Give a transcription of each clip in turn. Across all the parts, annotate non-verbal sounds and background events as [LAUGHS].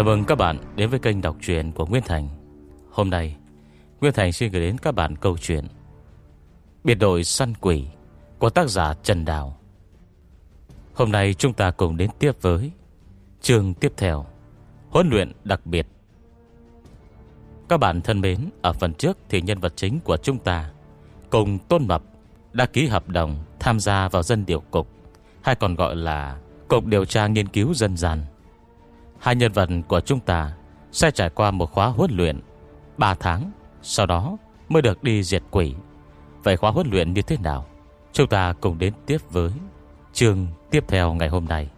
Chào mừng các bạn đến với kênh đọc truyện của Nguyên Thành. Hôm nay, Nguyên Thành xin gửi đến các bạn câu chuyện Biệt đội săn quỷ Của tác giả Trần Đào. Hôm nay chúng ta cùng đến tiếp với Chương tiếp theo, Huấn luyện đặc biệt. Các bạn thân mến, Ở phần trước thì nhân vật chính của chúng ta Cùng Tôn Mập Đã ký hợp đồng tham gia vào dân điều cục, Hay còn gọi là Cục điều tra nghiên cứu dân gian. Hai nhân vật của chúng ta Sẽ trải qua một khóa huấn luyện 3 tháng, Sau đó mới được đi diệt quỷ. Vậy khóa huấn luyện như thế nào? Chúng ta cùng đến tiếp với Chương tiếp theo ngày hôm nay.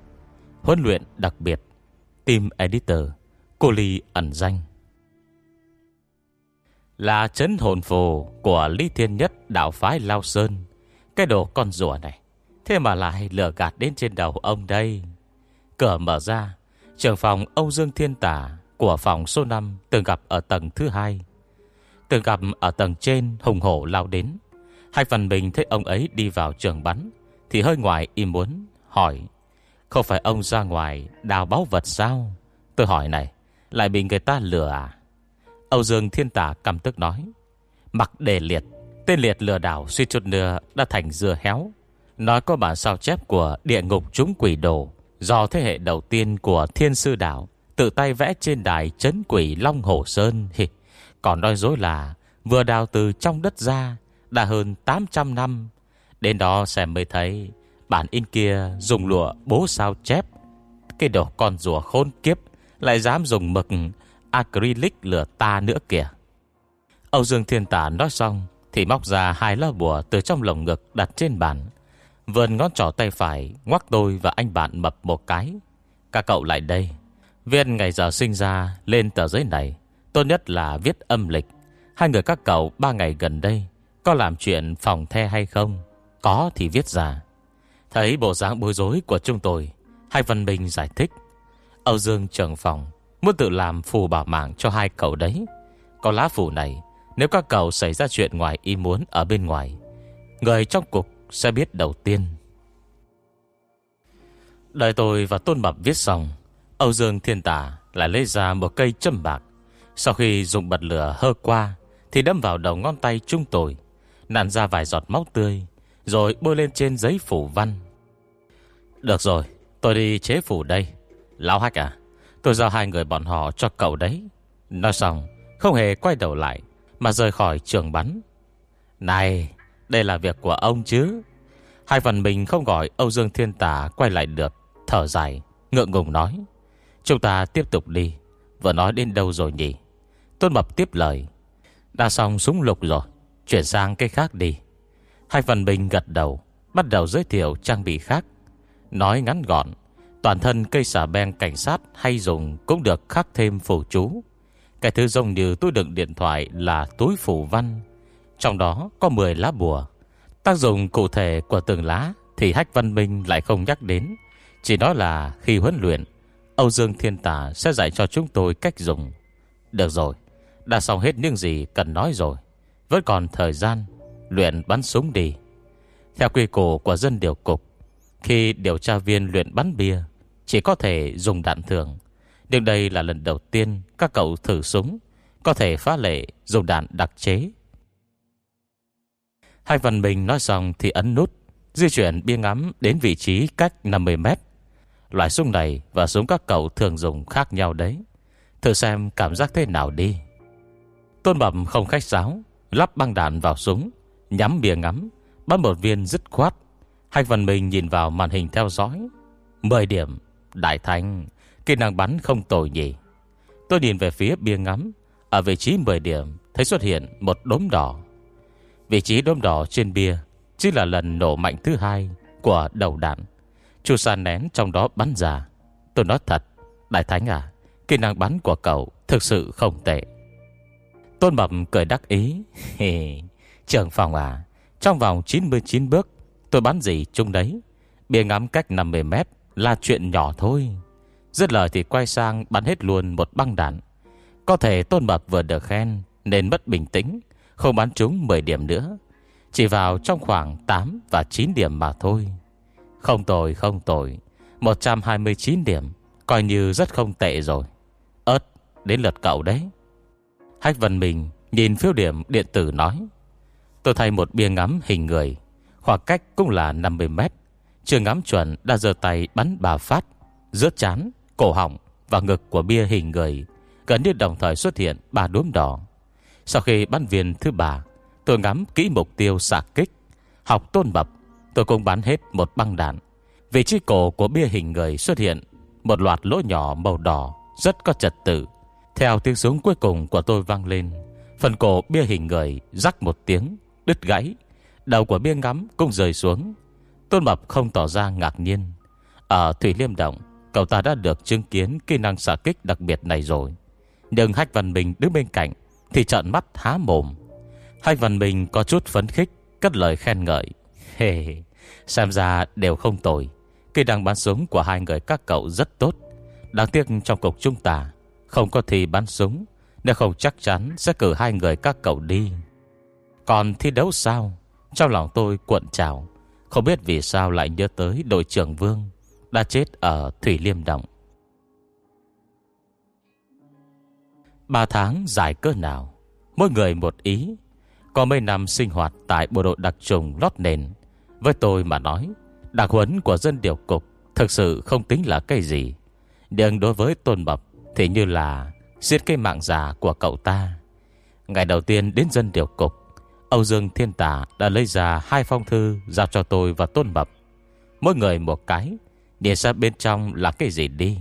Huấn luyện đặc biệt, Team Editor Cô Ly ẩn danh. Là chấn hồn phù Của Lý Thiên Nhất, Đạo phái Lao Sơn. Cái đồ con rùa này, Thế mà lại lừa gạt đến trên đầu ông đây. Cửa mở ra Trưởng phòng Âu Dương Thiên Tả Của phòng số 5 từng gặp ở tầng thứ hai. Từng gặp ở tầng trên, Hùng hổ lao đến. Hai phần mình thấy ông ấy đi vào trường bắn, Thì hơi ngoài im muốn, hỏi, Không phải ông ra ngoài Đào báu vật sao? Tôi hỏi này, Lại bị người ta lừa à? Âu Dương Thiên Tả cầm tức nói, Mặc đề liệt, Tên liệt lừa đảo suy chút nữa Đã thành dưa héo. Nói có bản sao chép của địa ngục chúng quỷ đồ Do thế hệ đầu tiên của thiên sư đảo Tự tay vẽ trên đài chấn quỷ Long Hồ Sơn. Còn nói dối là Vừa đào từ trong đất ra Đã hơn 800 năm, Đến đó xem mới thấy Bản in kia dùng lụa bố sao chép. Cái đồ con rùa khôn kiếp Lại dám dùng mực Acrylic lửa ta nữa kìa. Âu Dương Thiên Tả nói xong Thì móc ra hai lá bùa Từ trong lồng ngực đặt trên bàn. Vườn ngón trỏ tay phải, Ngoắc tôi và anh bạn mập một cái. Các cậu lại đây. Viên ngày giờ sinh ra lên tờ giấy này. Tốt nhất là viết âm lịch. Hai người các cậu ba ngày gần đây, Có làm chuyện phòng the hay không? Có thì viết ra. Thấy bộ dáng bối rối của chúng tôi, Hai Văn Minh giải thích. Âu Dương trưởng phòng, Muốn tự làm phù bảo mạng cho hai cậu đấy. Có lá phù này, Nếu các cậu xảy ra chuyện ngoài ý muốn ở bên ngoài, Người trong cục sẽ biết đầu tiên. Đợi tôi và Tôn Mập viết xong, Âu Dương Thiên Tả lại lấy ra một cây châm bạc. Sau khi dùng bật lửa hơ qua, Thì đâm vào đầu ngón tay chúng tôi, Nặn ra vài giọt máu tươi, Rồi bôi lên trên giấy phủ văn. Được rồi, Tôi đi chế phủ đây. Lão hách à Tôi giao hai người bọn họ cho cậu đấy. Nói xong, Không hề quay đầu lại, Mà rời khỏi trường bắn. Này đây là việc của ông chứ. Hai phần mình không gọi Âu Dương Thiên Tả quay lại được, Thở dài, Ngượng ngùng nói. Chúng ta tiếp tục đi. Vừa nói đến đâu rồi nhỉ? Tôn Mập tiếp lời. Đã xong súng lục rồi. Chuyển sang cái khác đi. Hai phần mình gật đầu, Bắt đầu giới thiệu trang bị khác. Nói ngắn gọn, Toàn thân cây xà beng cảnh sát hay dùng Cũng được khắc thêm phù chú. Cái thứ giống như túi đựng điện thoại Là túi phủ văn trong đó có 10 lá bùa. Tác dụng cụ thể của từng lá Thì Hách Văn Minh lại không nhắc đến. Chỉ nói là khi huấn luyện, Âu Dương Thiên Tà sẽ dạy cho chúng tôi cách dùng. Được rồi, Đã xong hết những gì cần nói rồi. Vẫn còn thời gian, Luyện bắn súng đi. Theo quy củ của dân điều cục, Khi điều tra viên luyện bắn bia, Chỉ có thể dùng đạn thường. Nhưng đây là lần đầu tiên Các cậu thử súng, Có thể phá lệ dùng đạn đặc chế. Hai phần mình nói xong thì ấn nút, Di chuyển bia ngắm đến vị trí cách 50 mét. Loại súng này và súng các cậu thường dùng khác nhau đấy. Thử xem cảm giác thế nào đi. Tôn Bẩm không khách sáo, Lắp băng đạn vào súng, Nhắm bia ngắm Bắn một viên dứt khoát. Hai phần mình nhìn vào màn hình theo dõi. 10 điểm, Đại thành, Kỹ năng bắn không tồi nhỉ. Tôi nhìn về phía bia ngắm, Ở vị trí 10 điểm, Thấy xuất hiện một đốm đỏ. Vị trí đốm đỏ trên bia Chính là lần nổ mạnh thứ hai Của đầu đạn. Chu san nén trong đó bắn ra. Tôi nói thật, Đại Thánh à Kỹ năng bắn của cậu thực sự không tệ. Tôn Mập cười đắc ý. [LAUGHS] Trường phòng à Trong vòng 99 bước, Tôi bắn gì chung đấy? Bia ngắm cách 50 mét Là chuyện nhỏ thôi. Rất lời thì quay sang bắn hết luôn một băng đạn. Có thể Tôn Mập vừa được khen Nên mất bình tĩnh không bắn trúng 10 điểm nữa. Chỉ vào trong khoảng 8 và 9 điểm mà thôi. Không tồi không tồi. 129 điểm Coi như rất không tệ rồi. Đến lượt cậu đấy. Hách vần Minh nhìn phiếu điểm điện tử nói Tôi thay một bia ngắm hình người Khoảng cách cũng là 50 mét. Chưa ngắm chuẩn đã giơ tay bắn bà phát Giữa chán, cổ họng và ngực của bia hình người Gần như đồng thời xuất hiện ba đốm đỏ. Sau khi bắn viên thứ ba, Tôi ngắm kỹ mục tiêu xạ kích, Học tôn bập, Tôi cũng bắn hết một băng đạn. Vị trí cổ của bia hình người xuất hiện Một loạt lỗ nhỏ màu đỏ, Rất có trật tự. Theo tiếng súng cuối cùng của tôi vang lên, Phần cổ bia hình người rắc một tiếng, Đứt gãy. Đầu của bia ngắm cũng rơi xuống. Tôn Mập không tỏ ra ngạc nhiên. Ở Thủy Liêm Động, Cậu ta đã được chứng kiến kỹ năng xạ kích đặc biệt này rồi. Nhưng Hách Văn Bình đứng bên cạnh thì trợn mắt há mồm. Hai Văn mình có chút phấn khích, Cất lời khen ngợi. Hề Xem ra đều không tồi. Kỹ năng bắn súng của hai người các cậu rất tốt. Đáng tiếc trong cục chúng ta, Không có thi bắn súng, Nếu không chắc chắn sẽ cử hai người các cậu đi. Còn thi đấu sao? Trong lòng tôi cuộn trào. Không biết vì sao lại nhớ tới đội trưởng Vương, Đã chết ở Thủy Liêm Động. Ba tháng dài cơ nào. Mỗi người một ý. Có mấy năm sinh hoạt tại bộ đội đặc trùng lót nền. Với tôi mà nói, Đặc huấn của dân điều cục Thực sự không tính là cái gì. Nhưng đối với Tôn Bập Thì như là Giết cây mạng già của cậu ta. Ngày đầu tiên đến dân điều cục, Âu Dương Thiên Tả đã lấy ra hai phong thư Giao cho tôi và Tôn Bập Mỗi người một cái, Nhìn ra bên trong là cái gì đi.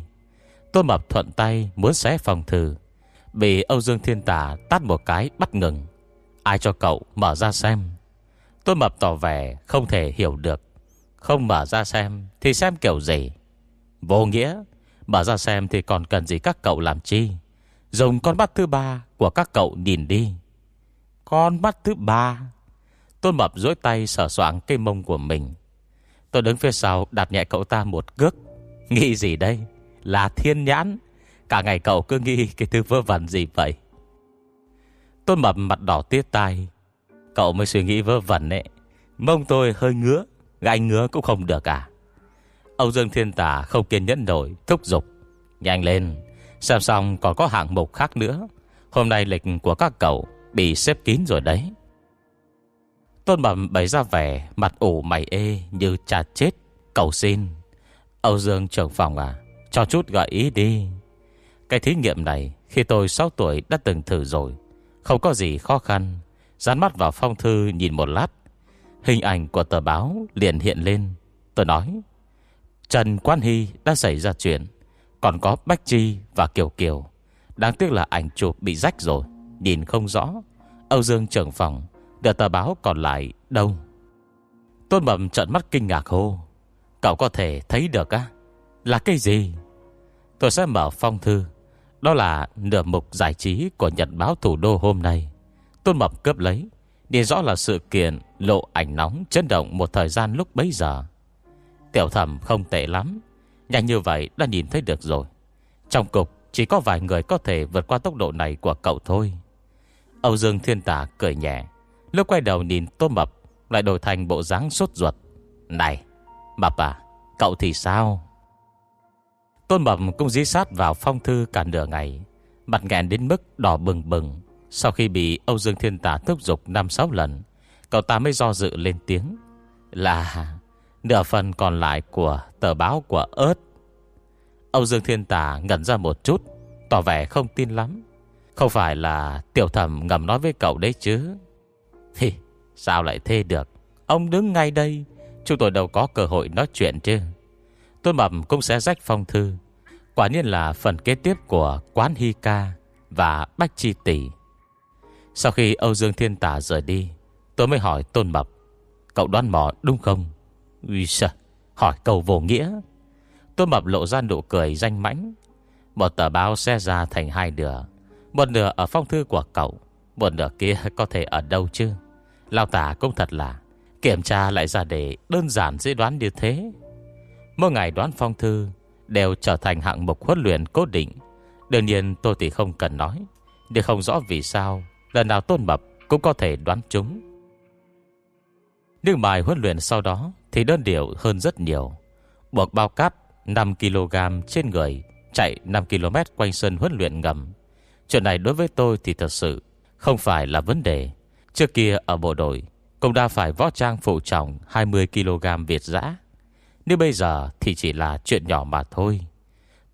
Tôn Bập thuận tay muốn xé phong thư Bị Âu Dương Thiên Tà tắt một cái bắt ngừng. Ai cho cậu mở ra xem? Tôi Mập tỏ vẻ không thể hiểu được. Không mở ra xem Thì xem kiểu gì? Vô nghĩa. Mở ra xem thì còn cần gì các cậu làm chi? Dùng con mắt thứ ba Của các cậu nhìn đi. Con mắt thứ ba. Tôn Mập dối tay sở soạn cây mông của mình. Tôi đứng phía sau đặt nhẹ cậu ta một cước. Nghĩ gì đây? Là thiên nhãn. Cả ngày cậu cứ nghĩ cái thứ vơ vẩn gì vậy? Tôn Mập mặt đỏ tiết tai. Cậu mới suy nghĩ vơ vẩn ấy. Mông tôi hơi ngứa Gai ngứa cũng không được à? Âu Dương Thiên Tả không kiên nhẫn nổi, Thúc giục. Nhanh lên, Xem xong còn có hạng mục khác nữa. Hôm nay lịch của các cậu Bị xếp kín rồi đấy. Tôn Mập bày ra vẻ Mặt ủ mày ê như chà chết. Cầu xin. Âu Dương trưởng phòng à Cho chút gợi ý đi. Cái thí nghiệm này Khi tôi 6 tuổi đã từng thử rồi. Không có gì khó khăn. Dán mắt vào phong thư nhìn một lát. Hình ảnh của tờ báo liền hiện lên. Tôi nói, Trần Quan Hy đã xảy ra chuyện. Còn có Bách Chi và Kiều Kiều. Đáng tiếc là ảnh chụp bị rách rồi. Nhìn không rõ. Âu Dương trưởng phòng, Đưa tờ báo còn lại đâu? Tôn Mầm trận mắt kinh ngạc hô, Cậu có thể thấy được á? Là cái gì? Tôi sẽ mở phong thư. Đó là nửa mục giải trí của Nhật báo thủ đô hôm nay. Tôn Mập cướp lấy Nhìn rõ là sự kiện lộ ảnh nóng Chấn động một thời gian lúc bấy giờ. Tiểu thẩm không tệ lắm, Nhanh như vậy đã nhìn thấy được rồi. Trong cục, chỉ có vài người có thể vượt qua tốc độ này của cậu thôi. Âu Dương Thiên Tả cười nhẹ, Lúc quay đầu nhìn Tôn Mập, Lại đổi thành bộ dáng sốt ruột. Này, Mập à Cậu thì sao? Tôn Mập cũng dí sát vào phong thư cả nửa ngày, Mặt nghẹn đến mức đỏ bừng bừng. Sau khi bị Âu Dương Thiên Tả thúc giục 5-6 lần, Cậu ta mới do dự lên tiếng, Là, Nửa phần còn lại của tờ báo của ớt. Âu Dương Thiên Tả ngẩn ra một chút, Tỏ vẻ không tin lắm. Không phải là tiểu thẩm ngầm nói với cậu đấy chứ? [LAUGHS] Thì Sao lại thế được? Ông đứng ngay đây, Chúng tôi đâu có cơ hội nói chuyện chứ. Tôn mập cũng sẽ rách phong thư. Quả nhiên là phần kế tiếp của Quán Hy Ca Và Bách Chi Tỷ. Sau khi Âu Dương Thiên Tả rời đi, Tôi mới hỏi Tôn Mập, Cậu đoán mò đúng không? Ui sợ Hỏi cầu vô nghĩa. Tôn Mập lộ ra nụ cười danh mãnh. Một tờ báo xe ra thành hai nửa, Một nửa ở phong thư của cậu, Một nửa kia có thể ở đâu chứ? Lao tả cũng thật là, Kiểm tra lại ra để đơn giản dễ đoán như thế. Mỗi ngày đoán phong thư Đều trở thành hạng mục huấn luyện cố định. Đương nhiên tôi thì không cần nói để không rõ vì sao, Lần nào tôn mập cũng có thể đoán chúng. Nhưng bài huấn luyện sau đó Thì đơn điệu hơn rất nhiều. Buộc bao cát 5kg trên người, Chạy 5km quanh sân huấn luyện ngầm. Chuyện này đối với tôi thì thật sự Không phải là vấn đề. Trước kia ở bộ đội Cũng đã phải võ trang phụ trọng 20kg Việt giã. Nếu bây giờ thì chỉ là chuyện nhỏ mà thôi.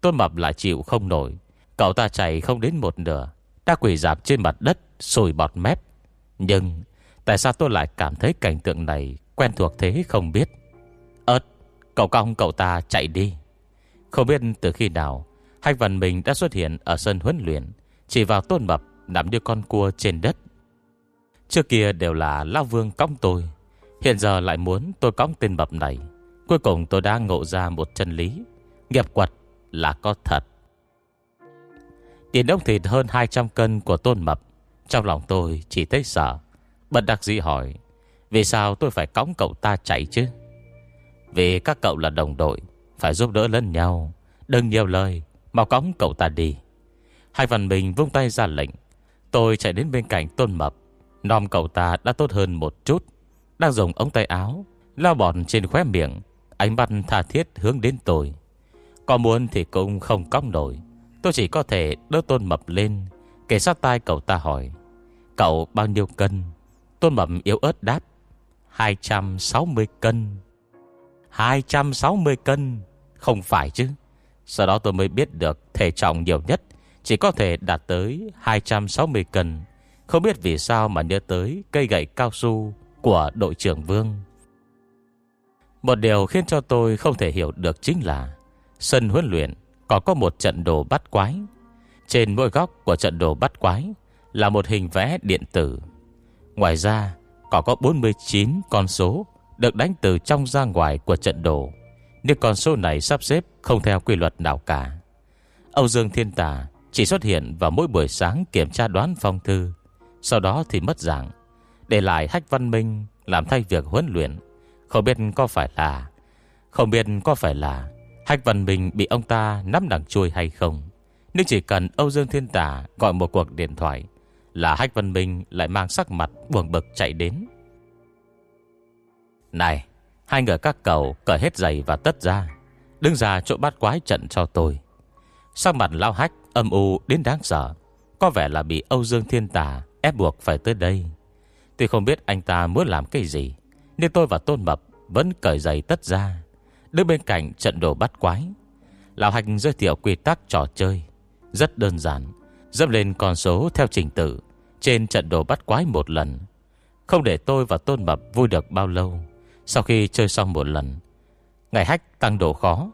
Tôn Mập lại chịu không nổi. Cậu ta chạy không đến một nửa. Đã quỷ dạp trên mặt đất, Sùi bọt mép. Nhưng tại sao tôi lại cảm thấy cảnh tượng này Quen thuộc thế không biết? Ơt Cậu cong cậu ta chạy đi. Không biết từ khi nào Hách Văn Minh đã xuất hiện ở sân huấn luyện, Chỉ vào tôn mập Nằm như con cua trên đất. Trước kia đều là Lao Vương cõng tôi, Hiện giờ lại muốn tôi cõng tên mập này. Cuối cùng tôi đã ngộ ra một chân lý. Nghiệp quật là có thật. Tiền đông thịt hơn 200 cân của tôn mập. Trong lòng tôi chỉ thấy sợ. Bật đặc dĩ hỏi, Vì sao tôi phải cõng cậu ta chạy chứ? Vì các cậu là đồng đội, Phải giúp đỡ lẫn nhau. Đừng nhiều lời, Mau cõng cậu ta đi. Hai phần mình vung tay ra lệnh. Tôi chạy đến bên cạnh tôn mập. Nòm cậu ta đã tốt hơn một chút. Đang dùng ống tay áo Lao bọt trên khóe miệng. Ánh mắt tha thiết hướng đến tôi. Có muốn thì cũng không cóc nổi. Tôi chỉ có thể đỡ tôn mập lên. Kể sát tai cậu ta hỏi, Cậu bao nhiêu cân? Tôn mập yếu ớt đáp 260 cân. 260 cân? Không phải chứ. Sau đó tôi mới biết được Thể trọng nhiều nhất, Chỉ có thể đạt tới 260 cân. Không biết vì sao mà nhớ tới Cây gậy cao su Của đội trưởng Vương. Một điều khiến cho tôi không thể hiểu được chính là Sân huấn luyện Còn có một trận đồ bắt quái. Trên mỗi góc của trận đồ bắt quái Là một hình vẽ điện tử. Ngoài ra còn có 49 con số Được đánh từ trong ra ngoài của trận đồ, Nhưng con số này sắp xếp Không theo quy luật nào cả. Âu Dương Thiên Tà Chỉ xuất hiện vào mỗi buổi sáng Kiểm tra đoán phong thư, Sau đó thì mất dạng, Để lại Hách Văn Minh Làm thay việc huấn luyện. Không biết có phải là Không biết có phải là Hách Văn Bình bị ông ta nắm đằng chui hay không Nhưng chỉ cần Âu Dương Thiên Tà Gọi một cuộc điện thoại là Hách Văn Bình lại mang sắc mặt buồn bực chạy đến. Này, hai người các cậu cởi hết giày và tất ra, đứng ra chỗ bắt quái trận cho tôi. Sắc mặt lao hách âm u đến đáng sợ, có vẻ là bị Âu Dương Thiên Tà ép buộc phải tới đây. Tôi không biết anh ta muốn làm cái gì, nên tôi và Tôn Mập vẫn cởi giày tất ra, đứng bên cạnh trận đồ bắt quái. Lão Hạch giới thiệu quy tắc trò chơi, rất đơn giản, dâm lên con số theo trình tự, trên trận đồ bắt quái một lần. Không để tôi và Tôn Mập vui được bao lâu Sau khi chơi xong một lần Ngày hách tăng độ khó.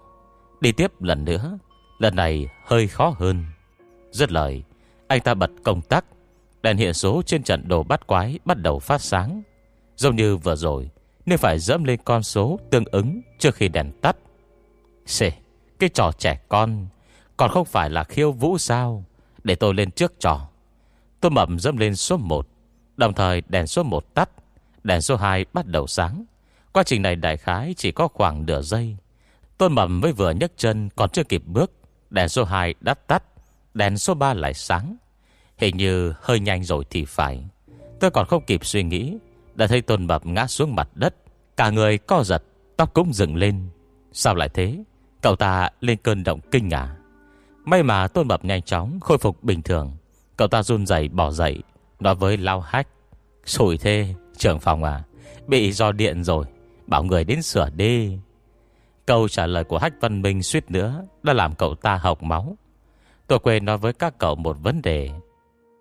Đi tiếp lần nữa Lần này hơi khó hơn. Rất lời Anh ta bật công tắc Đèn hiện số trên trận đồ bắt quái Bắt đầu phát sáng. Giống như vừa rồi, Nên phải dẫm lên con số tương ứng Trước khi đèn tắt. Xê Cái trò trẻ con, Còn không phải là khiêu vũ sao? Để tôi lên trước trò. Tôi mập dẫm lên số 1 Đồng thời đèn số 1 tắt, Đèn số 2 bắt đầu sáng. Quá trình này đại khái chỉ có khoảng nửa giây. Tôi mập mới vừa nhấc chân Còn chưa kịp bước, Đèn số 2 đã tắt, Đèn số 3 lại sáng. Hình như hơi nhanh rồi thì phải. Tôi còn không kịp suy nghĩ đã thấy tôn mập ngã xuống mặt đất, Cả người co giật, Tóc cũng dựng lên. Sao lại thế? Cậu ta lên cơn động kinh à? May mà tôn mập nhanh chóng khôi phục bình thường. Cậu ta run dậy bỏ dậy, Nói với Lao Hách. Sủi thê trưởng phòng à Bị do điện rồi, Bảo người đến sửa đi. Câu trả lời của Hách Văn Minh suýt nữa Đã làm cậu ta học máu. Tôi quên nói với các cậu một vấn đề.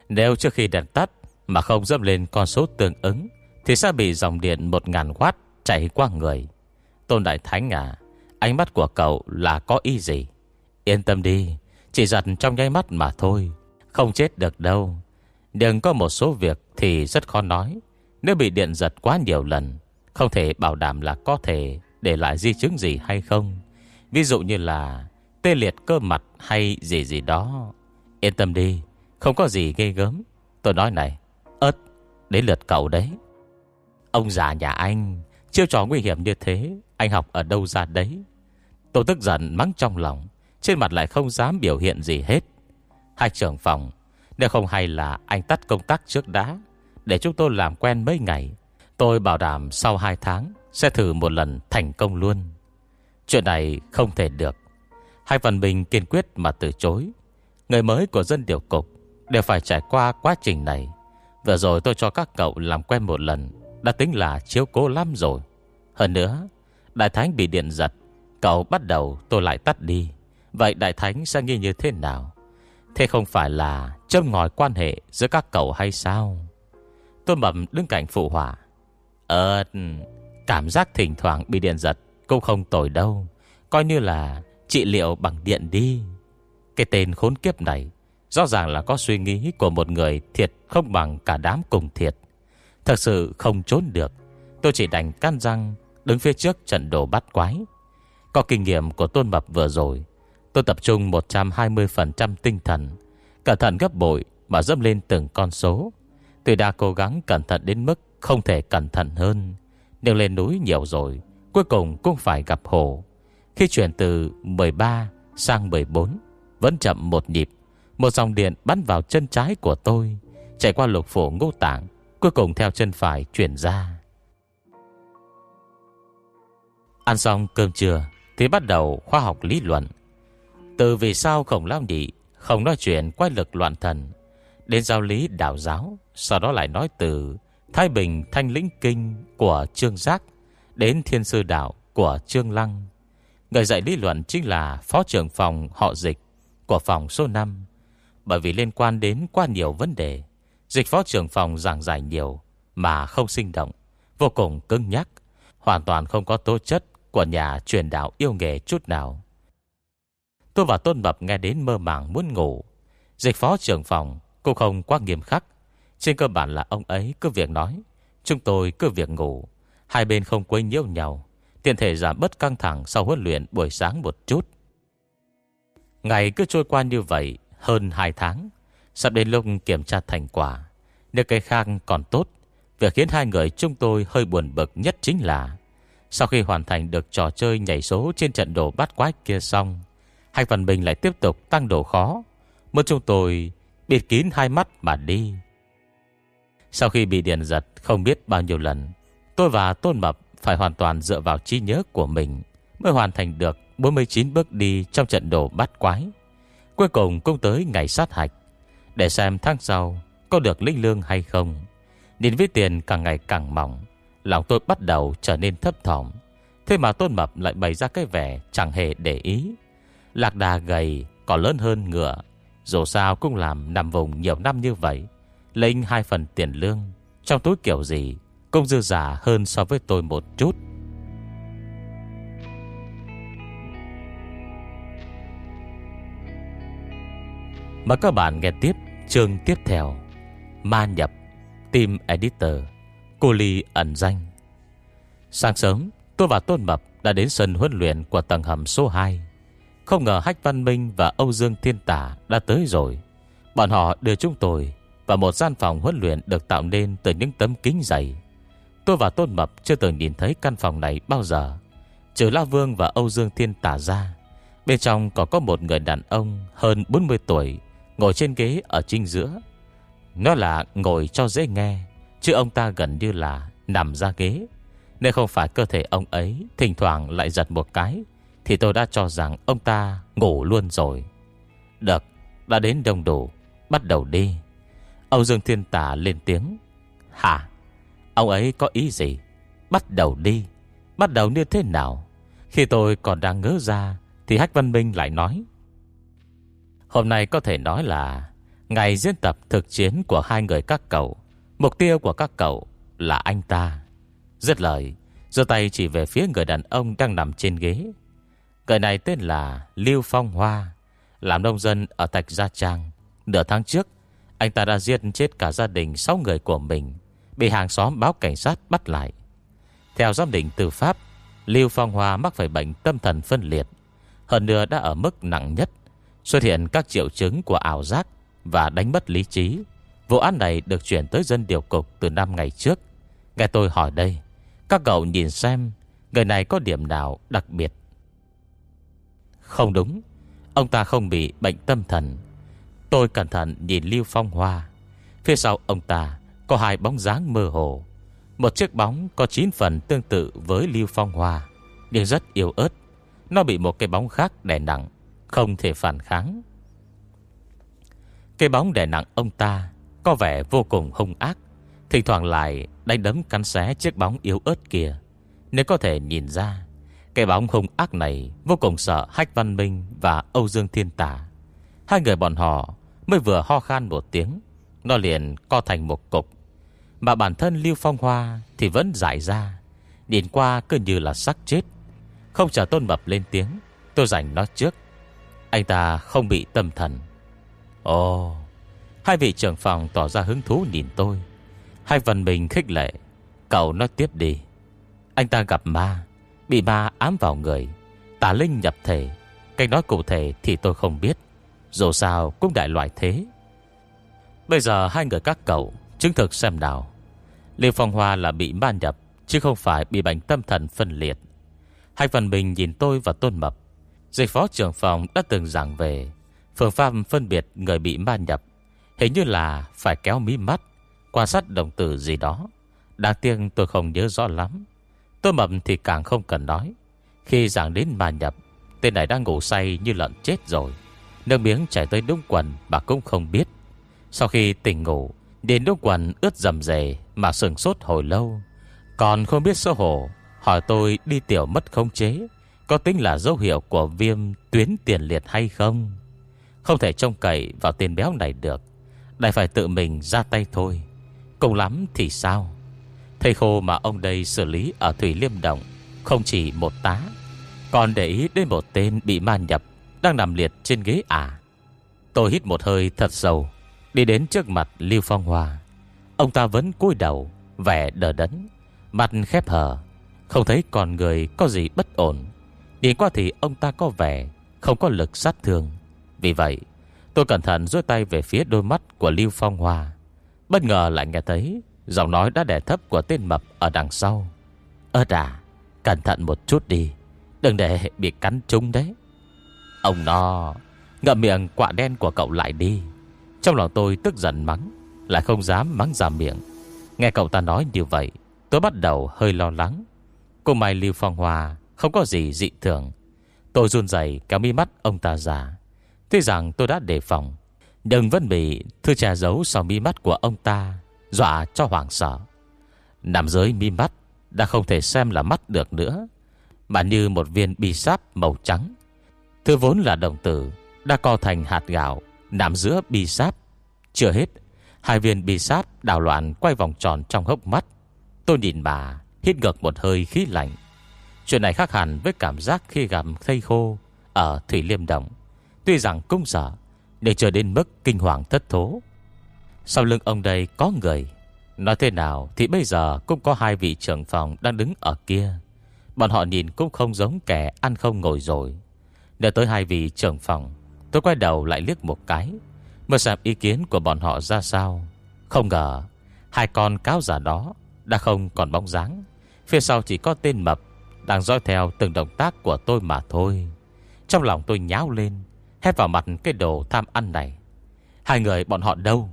Nếu trước khi đèn tắt Mà không dâm lên con số tương ứng thì sẽ bị dòng điện 1.000W Chạy qua người. Tôn Đại Thánh à Ánh mắt của cậu là có ý gì? Yên tâm đi, Chỉ giật trong nháy mắt mà thôi, không chết được đâu. Đừng có một số việc thì rất khó nói. Nếu bị điện giật quá nhiều lần, Không thể bảo đảm là có thể Để lại di chứng gì hay không. Ví dụ như là Tê liệt cơ mặt hay gì gì đó. Yên tâm đi, Không có gì ghê gớm. Tôi nói này, ớt, Đến lượt cậu đấy. Ông già nhà anh, Chiêu trò nguy hiểm như thế, Anh học ở đâu ra đấy? Tôi tức giận mắng trong lòng, Trên mặt lại không dám biểu hiện gì hết. Hai trưởng phòng, Nếu không hay là anh tắt công tác trước đã, Để chúng tôi làm quen mấy ngày, Tôi bảo đảm sau 2 tháng Sẽ thử một lần thành công luôn. Chuyện này không thể được. Hai phần bình kiên quyết mà từ chối. Người mới của dân điều cục Đều phải trải qua quá trình này. Vừa rồi tôi cho các cậu làm quen một lần đã tính là chiếu cố lắm rồi. Hơn nữa, Đại Thánh bị điện giật. Cậu bắt đầu tôi lại tắt đi. Vậy Đại Thánh sẽ nghi như thế nào? Thế không phải là châm ngòi quan hệ giữa các cậu hay sao? Tôi mầm đứng cạnh phụ hỏa Ờ Cảm giác thỉnh thoảng bị điện giật Cũng không tồi đâu. Coi như là trị liệu bằng điện đi. Cái tên khốn kiếp này, Rõ ràng là có suy nghĩ của một người thiệt không bằng cả đám cùng thiệt. Thật sự không trốn được. Tôi chỉ đành can răng, đứng phía trước trận đồ bắt quái. Có kinh nghiệm của tôn mập vừa rồi. Tôi tập trung 120% tinh thần. Cẩn thận gấp bội mà dâm lên từng con số. Tôi đã cố gắng cẩn thận đến mức không thể cẩn thận hơn. Nhưng lên núi nhiều rồi. Cuối cùng cũng phải gặp hồ. Khi chuyển từ 13 sang 14 vẫn chậm một nhịp một dòng điện bắn vào chân trái của tôi, Chạy qua lục phủ ngô tạng Cuối cùng theo chân phải chuyển ra. Ăn xong cơm trưa, Thì bắt đầu khoa học lý luận. Từ vì sao khổng lao nhị Không nói chuyện quay lực loạn thần, Đến giáo lý đạo giáo, Sau đó lại nói từ Thái Bình Thanh Lĩnh Kinh của Trương Giác Đến Thiên Sư Đạo của Trương Lăng. Người dạy lý luận chính là Phó trưởng phòng họ dịch Của phòng số 5 bởi vì liên quan đến quá nhiều vấn đề. Dịch phó trưởng phòng giảng giải nhiều Mà không sinh động, Vô cùng cứng nhắc, Hoàn toàn không có tố chất Của nhà truyền đạo yêu nghề chút nào. Tôi và Tôn Mập nghe đến mơ màng muốn ngủ. Dịch phó trưởng phòng Cũng không quá nghiêm khắc. Trên cơ bản là ông ấy cứ việc nói, Chúng tôi cứ việc ngủ. Hai bên không quấy nhiễu nhau, Tiện thể giảm bớt căng thẳng sau huấn luyện buổi sáng một chút. Ngày cứ trôi qua như vậy hơn 2 tháng Sắp đến lúc kiểm tra thành quả. Nếu cây khang còn tốt, Việc khiến hai người chúng tôi hơi buồn bực nhất chính là, Sau khi hoàn thành được trò chơi nhảy số trên trận đồ bát quái kia xong, Hai phần mình lại tiếp tục tăng độ khó. Một chúng tôi bịt kín hai mắt mà đi. Sau khi bị điện giật không biết bao nhiêu lần, Tôi và Tôn Mập phải hoàn toàn dựa vào trí nhớ của mình Mới hoàn thành được 49 bước đi trong trận đồ bát quái. Cuối cùng cũng tới ngày sát hạch. Để xem tháng sau Có được linh lương hay không. Nhìn với tiền càng ngày càng mỏng, Lòng tôi bắt đầu trở nên thấp thỏm. Thế mà Tôn Mập lại bày ra cái vẻ Chẳng hề để ý. Lạc đà gầy còn lớn hơn ngựa, Dù sao cũng làm nằm vùng nhiều năm như vậy Linh hai phần tiền lương, Trong túi kiểu gì Cũng dư giả hơn so với tôi một chút. Mời các bạn nghe tiếp chương tiếp theo. Ma nhập, Team Editor, Cô Ly ẩn danh. Sáng sớm, tôi và Tôn Mập đã đến sân huấn luyện của tầng hầm số 2 Không ngờ Hách Văn Minh và Âu Dương Thiên Tả đã tới rồi. Bọn họ đưa chúng tôi và một gian phòng huấn luyện được tạo nên từ những tấm kính dày. Tôi và Tôn Mập chưa từng nhìn thấy căn phòng này bao giờ. Trừ La Vương và Âu Dương Thiên Tả ra, Bên trong còn có một người đàn ông hơn 40 tuổi Ngồi trên ghế ở chính giữa. Nó là ngồi cho dễ nghe, Chứ ông ta gần như là nằm ra ghế. Nếu không phải cơ thể ông ấy Thỉnh thoảng lại giật một cái, Thì tôi đã cho rằng ông ta ngủ luôn rồi. Được, Đã đến đông đủ, Bắt đầu đi. Ông Dương Thiên Tả lên tiếng. Hả? Ông ấy có ý gì? Bắt đầu đi. Bắt đầu như thế nào? Khi tôi còn đang ngỡ ra, Thì Hách Văn Minh lại nói. Hôm nay có thể nói là Ngày diễn tập thực chiến của hai người các cậu. Mục tiêu của các cậu là anh ta. Dứt lời, giơ tay chỉ về phía người đàn ông đang nằm trên ghế. Người này tên là Lưu Phong Hoa, Làm nông dân ở Thạch Gia Trang. Nửa tháng trước, Anh ta đã giết chết cả gia đình 6 người của mình, Bị hàng xóm báo cảnh sát bắt lại. Theo giám định từ Pháp, Lưu Phong Hoa mắc phải bệnh tâm thần phân liệt, Hơn nữa đã ở mức nặng nhất. Xuất hiện các triệu chứng của ảo giác Và đánh mất lý trí. Vụ án này được chuyển tới dân điều cục Từ năm ngày trước. Nghe tôi hỏi đây, Các cậu nhìn xem, Người này có điểm nào đặc biệt? Không đúng, Ông ta không bị bệnh tâm thần. Tôi cẩn thận nhìn Lưu Phong Hoa. Phía sau ông ta Có hai bóng dáng mơ hồ. Một chiếc bóng có 9 phần tương tự với Lưu Phong Hoa, Nhưng rất yếu ớt. Nó bị một cái bóng khác đè nặng không thể phản kháng. Cái bóng đè nặng ông ta Có vẻ vô cùng hung ác. Thỉnh thoảng lại đánh đấm cắn xé chiếc bóng yếu ớt kia. Nếu có thể nhìn ra, Cái bóng hung ác này Vô cùng sợ Hách Văn Minh và Âu Dương Thiên Tả. Hai người bọn họ Mới vừa ho khan một tiếng, Nó liền co thành một cục. Mà bản thân Lưu Phong Hoa Thì vẫn giải ra Nhìn qua cứ như là sắc chết. Không chờ tôn mập lên tiếng, Tôi giành nó trước. Anh ta không bị tâm thần. Ồ, Hai vị trưởng phòng tỏ ra hứng thú nhìn tôi. Hai phần mình khích lệ, Cậu nói tiếp đi. Anh ta gặp ma, Bị ma ám vào người. Tà linh nhập thể Cách nói cụ thể thì tôi không biết. Dù sao cũng đại loại thế. Bây giờ hai người các cậu Chứng thực xem nào. Liêu Phong Hoa là bị ma nhập, Chứ không phải bị bệnh tâm thần phân liệt. Hai phần mình nhìn tôi và Tôn Mập. Dịch phó trưởng phòng đã từng giảng về Phương pháp phân biệt người bị ma nhập, Hình như là phải kéo mí mắt, Quan sát đồng tử gì đó. Đáng tiếc tôi không nhớ rõ lắm. Tôi mập thì càng không cần nói. Khi giảng đến ma nhập, Tên này đang ngủ say như lợn chết rồi. Nước miếng chảy tới đúng quần Mà cũng không biết. Sau khi tỉnh ngủ Đến đúng quần ướt dầm dề Mà sừng sốt hồi lâu. Còn không biết xấu hổ, Hỏi tôi đi tiểu mất không chế. Có tính là dấu hiệu của viêm tuyến tiền liệt hay không? Không thể trông cậy vào tên béo này được. Đại phải tự mình ra tay thôi. Cùng lắm thì sao? Thầy khô mà ông đây xử lý Ở Thủy Liêm Động Không chỉ một tá, Còn để ý đến một tên bị ma nhập Đang nằm liệt trên ghế à? Tôi hít một hơi thật sâu, Đi đến trước mặt Lưu Phong hòa Ông ta vẫn cúi đầu, Vẻ đờ đẫn, Mặt khép hờ, Không thấy con người có gì bất ổn. Đi qua thì ông ta có vẻ Không có lực sát thương. Vì vậy, tôi cẩn thận rôi tay về phía đôi mắt của Lưu Phong Hoa. Bất ngờ lại nghe thấy Giọng nói đã đẻ thấp của tên mập ở đằng sau. Ơ đà, Cẩn thận một chút đi, Đừng để bị cắn trúng đấy. Ông no, Ngậm miệng quạ đen của cậu lại đi. Trong lòng tôi tức giận mắng, Lại không dám mắng ra miệng. Nghe cậu ta nói như vậy, Tôi bắt đầu hơi lo lắng. Cô Mai Lưu Phong Hòa không có gì dị thường. Tôi run dày cả mi mắt ông ta già. Tuy rằng tôi đã đề phòng Đừng vẫn bị thư trà giấu sau mi mắt của ông ta, Dọa cho hoàng sợ. Nằm dưới mi mắt Đã không thể xem là mắt được nữa, Mà như một viên bi sáp màu trắng. Thư vốn là đồng tử Đã co thành hạt gạo Nằm giữa bi sáp. Chưa hết, Hai viên bi sáp đảo loạn quay vòng tròn trong hốc mắt. Tôi nhìn bà, Hít ngược một hơi khí lạnh. Chuyện này khác hẳn với cảm giác khi gặp thây khô Ở Thủy Liêm động, Tuy rằng cũng sợ để chờ đến mức kinh hoàng thất thố. Sau lưng ông đây có người. Nói thế nào thì bây giờ Cũng có hai vị trưởng phòng đang đứng ở kia. Bọn họ nhìn cũng không giống kẻ Ăn không ngồi rồi. Để tới hai vị trưởng phòng Tôi quay đầu lại liếc một cái. Mới xem ý kiến của bọn họ ra sao. Không ngờ Hai con cáo giả đó Đã không còn bóng dáng. Phía sau chỉ có tên mập đang dõi theo từng động tác của tôi mà thôi. Trong lòng tôi nháo lên, Hét vào mặt cái đồ tham ăn này. Hai người bọn họ đâu?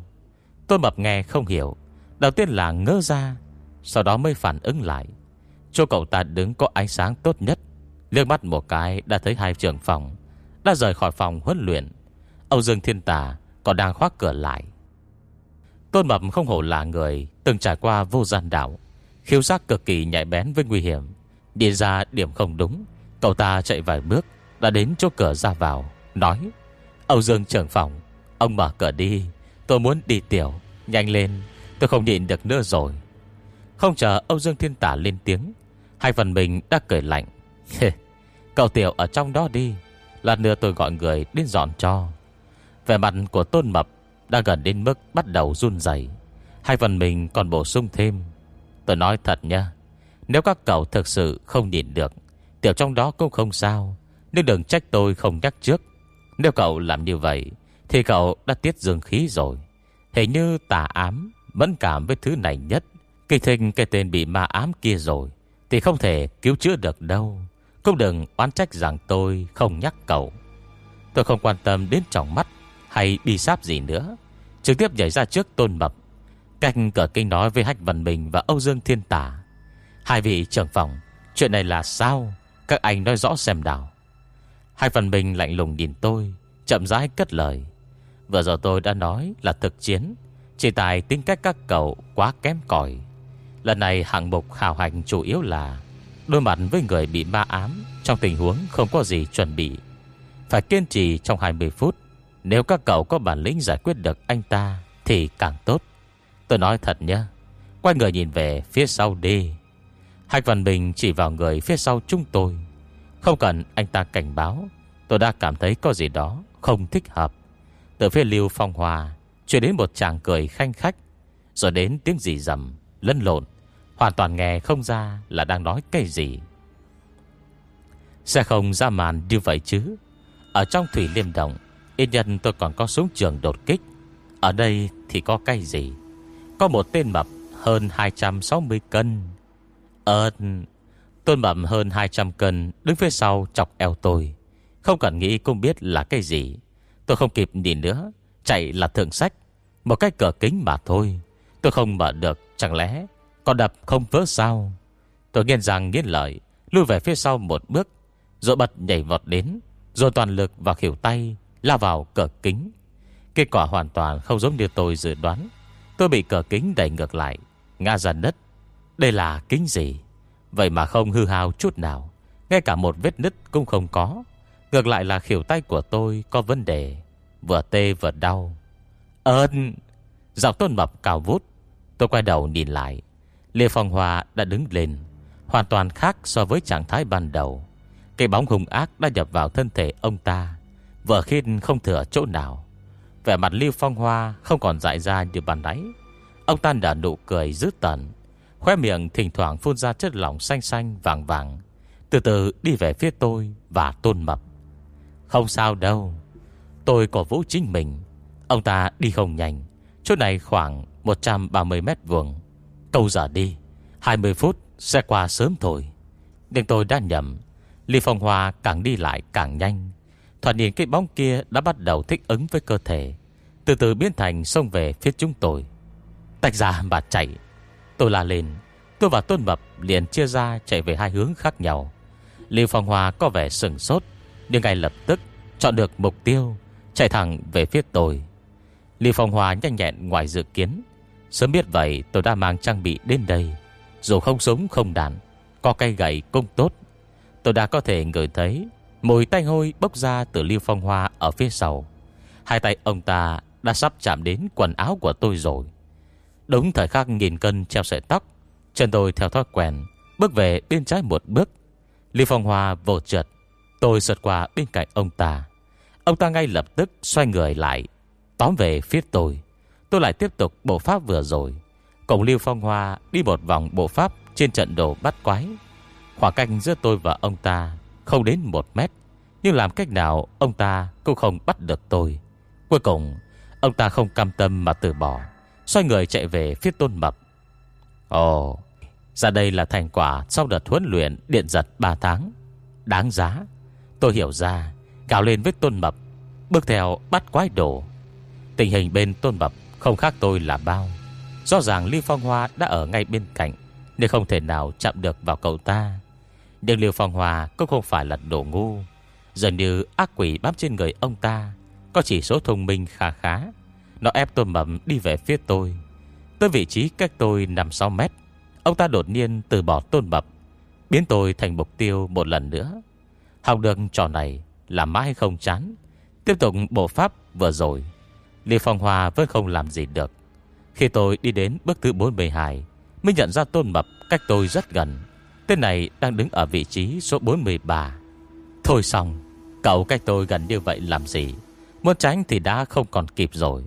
Tôi mập nghe không hiểu. Đầu tiên là ngỡ ra, Sau đó mới phản ứng lại. Chỗ cậu ta đứng có ánh sáng tốt nhất. Liếc mắt một cái đã thấy hai trưởng phòng Đã rời khỏi phòng huấn luyện. Âu Dương Thiên Tà Còn đang khóa cửa lại. Tôn Mập không hổ là người Từng trải qua vô gian đảo Khiêu giác cực kỳ nhạy bén với nguy hiểm. Đi ra điểm không đúng, Cậu ta chạy vài bước, Đã đến chỗ cửa ra vào, Nói, Âu Dương trưởng phòng, Ông mở cửa đi, Tôi muốn đi tiểu, Nhanh lên, Tôi không nhịn được nữa rồi. Không chờ Âu Dương Thiên Tả lên tiếng, Hai phần mình đã cười lạnh Cậu tiểu ở trong đó đi, Lát nữa tôi gọi người đến dọn cho. Về mặt của Tôn Mập Đã gần đến mức bắt đầu run dày Hai phần mình còn bổ sung thêm, Tôi nói thật nha nếu các cậu thực sự không nhìn được, Tiểu trong đó cũng không sao. Nhưng đừng trách tôi không nhắc trước. Nếu cậu làm như vậy, Thì cậu đã tiết dương khí rồi. Hình như tà ám, Mẫn cảm với thứ này nhất. Kỳ thình cái tên bị ma ám kia rồi, Thì không thể cứu chữa được đâu. Cũng đừng oán trách rằng tôi không nhắc cậu. Tôi không quan tâm đến trọng mắt Hay bi sáp gì nữa. Trực tiếp nhảy ra trước tôn mập. Canh cờ kinh nói với Hách Văn Bình Và Âu Dương Thiên Tả Hai vị trưởng phòng, Chuyện này là sao? Các anh nói rõ xem nào. Hai phần mình lạnh lùng nhìn tôi, Chậm rãi cất lời. Vừa rồi tôi đã nói là thực chiến, Chỉ tài tính cách các cậu quá kém cỏi. Lần này hạng mục hào hành chủ yếu là Đối mặt với người bị ma ám, Trong tình huống không có gì chuẩn bị. Phải kiên trì trong 20 phút. Nếu các cậu có bản lĩnh giải quyết được anh ta, Thì càng tốt. Tôi nói thật nhé, Quay người nhìn về phía sau đi. Hạch Văn Bình chỉ vào người phía sau chúng tôi. Không cần anh ta cảnh báo, Tôi đã cảm thấy có gì đó Không thích hợp. Từ phía Lưu Phong Hòa Chuyển đến một chàng cười khanh khách, Rồi đến tiếng gì rầm Lân lộn, Hoàn toàn nghe không ra là đang nói cái gì. Sẽ không ra màn như vậy chứ? Ở trong Thủy Liêm Động, Ít nhân tôi còn có súng trường đột kích. Ở đây thì có cái gì? Có một tên mập hơn 260 cân Ờ Tôn bẩm hơn 200 cân, Đứng phía sau chọc eo tôi. Không cần nghĩ cũng biết là cái gì. Tôi không kịp nhìn nữa, Chạy là thượng sách. Một cái cửa kính mà thôi. Tôi không mở được, Chẳng lẽ còn đập không vỡ sao? Tôi nghiên rằng nghiên lợi, Lui về phía sau một bước, Rồi bật nhảy vọt đến, Rồi toàn lực và khỉu tay la vào cửa kính. Kết quả hoàn toàn không giống như tôi dự đoán. Tôi bị cửa kính đẩy ngược lại, Ngã ra đất. Đây là kính gì? Vậy mà không hư hao chút nào. Ngay cả một vết nứt cũng không có. Ngược lại là khỉu tay của tôi có vấn đề, Vừa tê vừa đau. Ơn! Giọng tôn mập cao vút. Tôi quay đầu nhìn lại. Lê Phong Hòa đã đứng lên, Hoàn toàn khác so với trạng thái ban đầu. Cái bóng hung ác đã nhập vào thân thể ông ta, Vừa khi không thừa chỗ nào. Vẻ mặt Lưu Phong Hoa không còn dại ra như bàn nãy. Ông ta đã nụ cười dữ tận Khóe miệng thỉnh thoảng phun ra chất lỏng xanh xanh, vàng vàng. Từ từ đi về phía tôi Và tôn mập. Không sao đâu, Tôi cổ vũ chính mình. Ông ta đi không nhanh, Chỗ này khoảng 130 mét vuông. Câu giờ đi 20 phút sẽ qua sớm thôi. Nhưng tôi đã nhầm, Lý Phong Hoa càng đi lại càng nhanh. Thoạt nhìn cái bóng kia đã bắt đầu thích ứng với cơ thể. Từ từ biến thành xông về phía chúng tôi. Tách ra mà chạy. Tôi la lên. Tôi và Tôn Mập liền chia ra chạy về hai hướng khác nhau. Lưu Phong Hoa có vẻ sừng sốt, Nhưng ngay lập tức chọn được mục tiêu, Chạy thẳng về phía tôi. Lưu Phong Hoa nhanh nhẹn ngoài dự kiến. Sớm biết vậy, tôi đã mang trang bị đến đây. Dù không súng, không đạn, Có cây gậy cũng tốt. Tôi đã có thể ngửi thấy Mùi tay hôi bốc ra từ Lưu Phong Hoa ở phía sau. Hai tay ông ta đã sắp chạm đến quần áo của tôi rồi. Đúng thời khắc nghìn cân treo sợi tóc, Chân tôi theo thói quen, Bước về bên trái một bước. Lý Phong Hoa vô trượt, Tôi sượt qua bên cạnh ông ta. Ông ta ngay lập tức xoay người lại, Tóm về phía tôi. Tôi lại tiếp tục bộ pháp vừa rồi. Cổng Lưu Phong Hoa đi một vòng bộ pháp Trên trận đồ bắt quái. Khoảng cách giữa tôi và ông ta Không đến một mét, Nhưng làm cách nào ông ta cũng không bắt được tôi. Cuối cùng, Ông ta không cam tâm mà từ bỏ. Xoay người chạy về phía tôn mập. Ồ, Ra đây là thành quả sau đợt huấn luyện Điện giật 3 tháng. Đáng giá. Tôi hiểu ra, Gào lên với tôn mập, Bước theo bắt quái đồ. Tình hình bên tôn mập không khác tôi là bao. Rõ ràng Lưu Phong Hoa đã ở ngay bên cạnh, Nên không thể nào chạm được vào cậu ta. Nhưng Lưu Phong Hoa cũng không phải là đồ ngu. Dần như ác quỷ bám trên người ông ta, Có chỉ số thông minh khá khá. Nó ép tôi mầm đi về phía tôi. Tới vị trí cách tôi 5-6 mét, Ông ta đột nhiên từ bỏ tôn mập, Biến tôi thành mục tiêu một lần nữa. Học được trò này Là mãi không chán. Tiếp tục bộ pháp vừa rồi Lý Phong Hòa vẫn không làm gì được. Khi tôi đi đến bước thứ 42 Mới nhận ra Tôn Mập cách tôi rất gần. Tên này đang đứng ở vị trí số 43 Thôi xong, Cậu cách tôi gần như vậy làm gì? Muốn tránh thì đã không còn kịp rồi.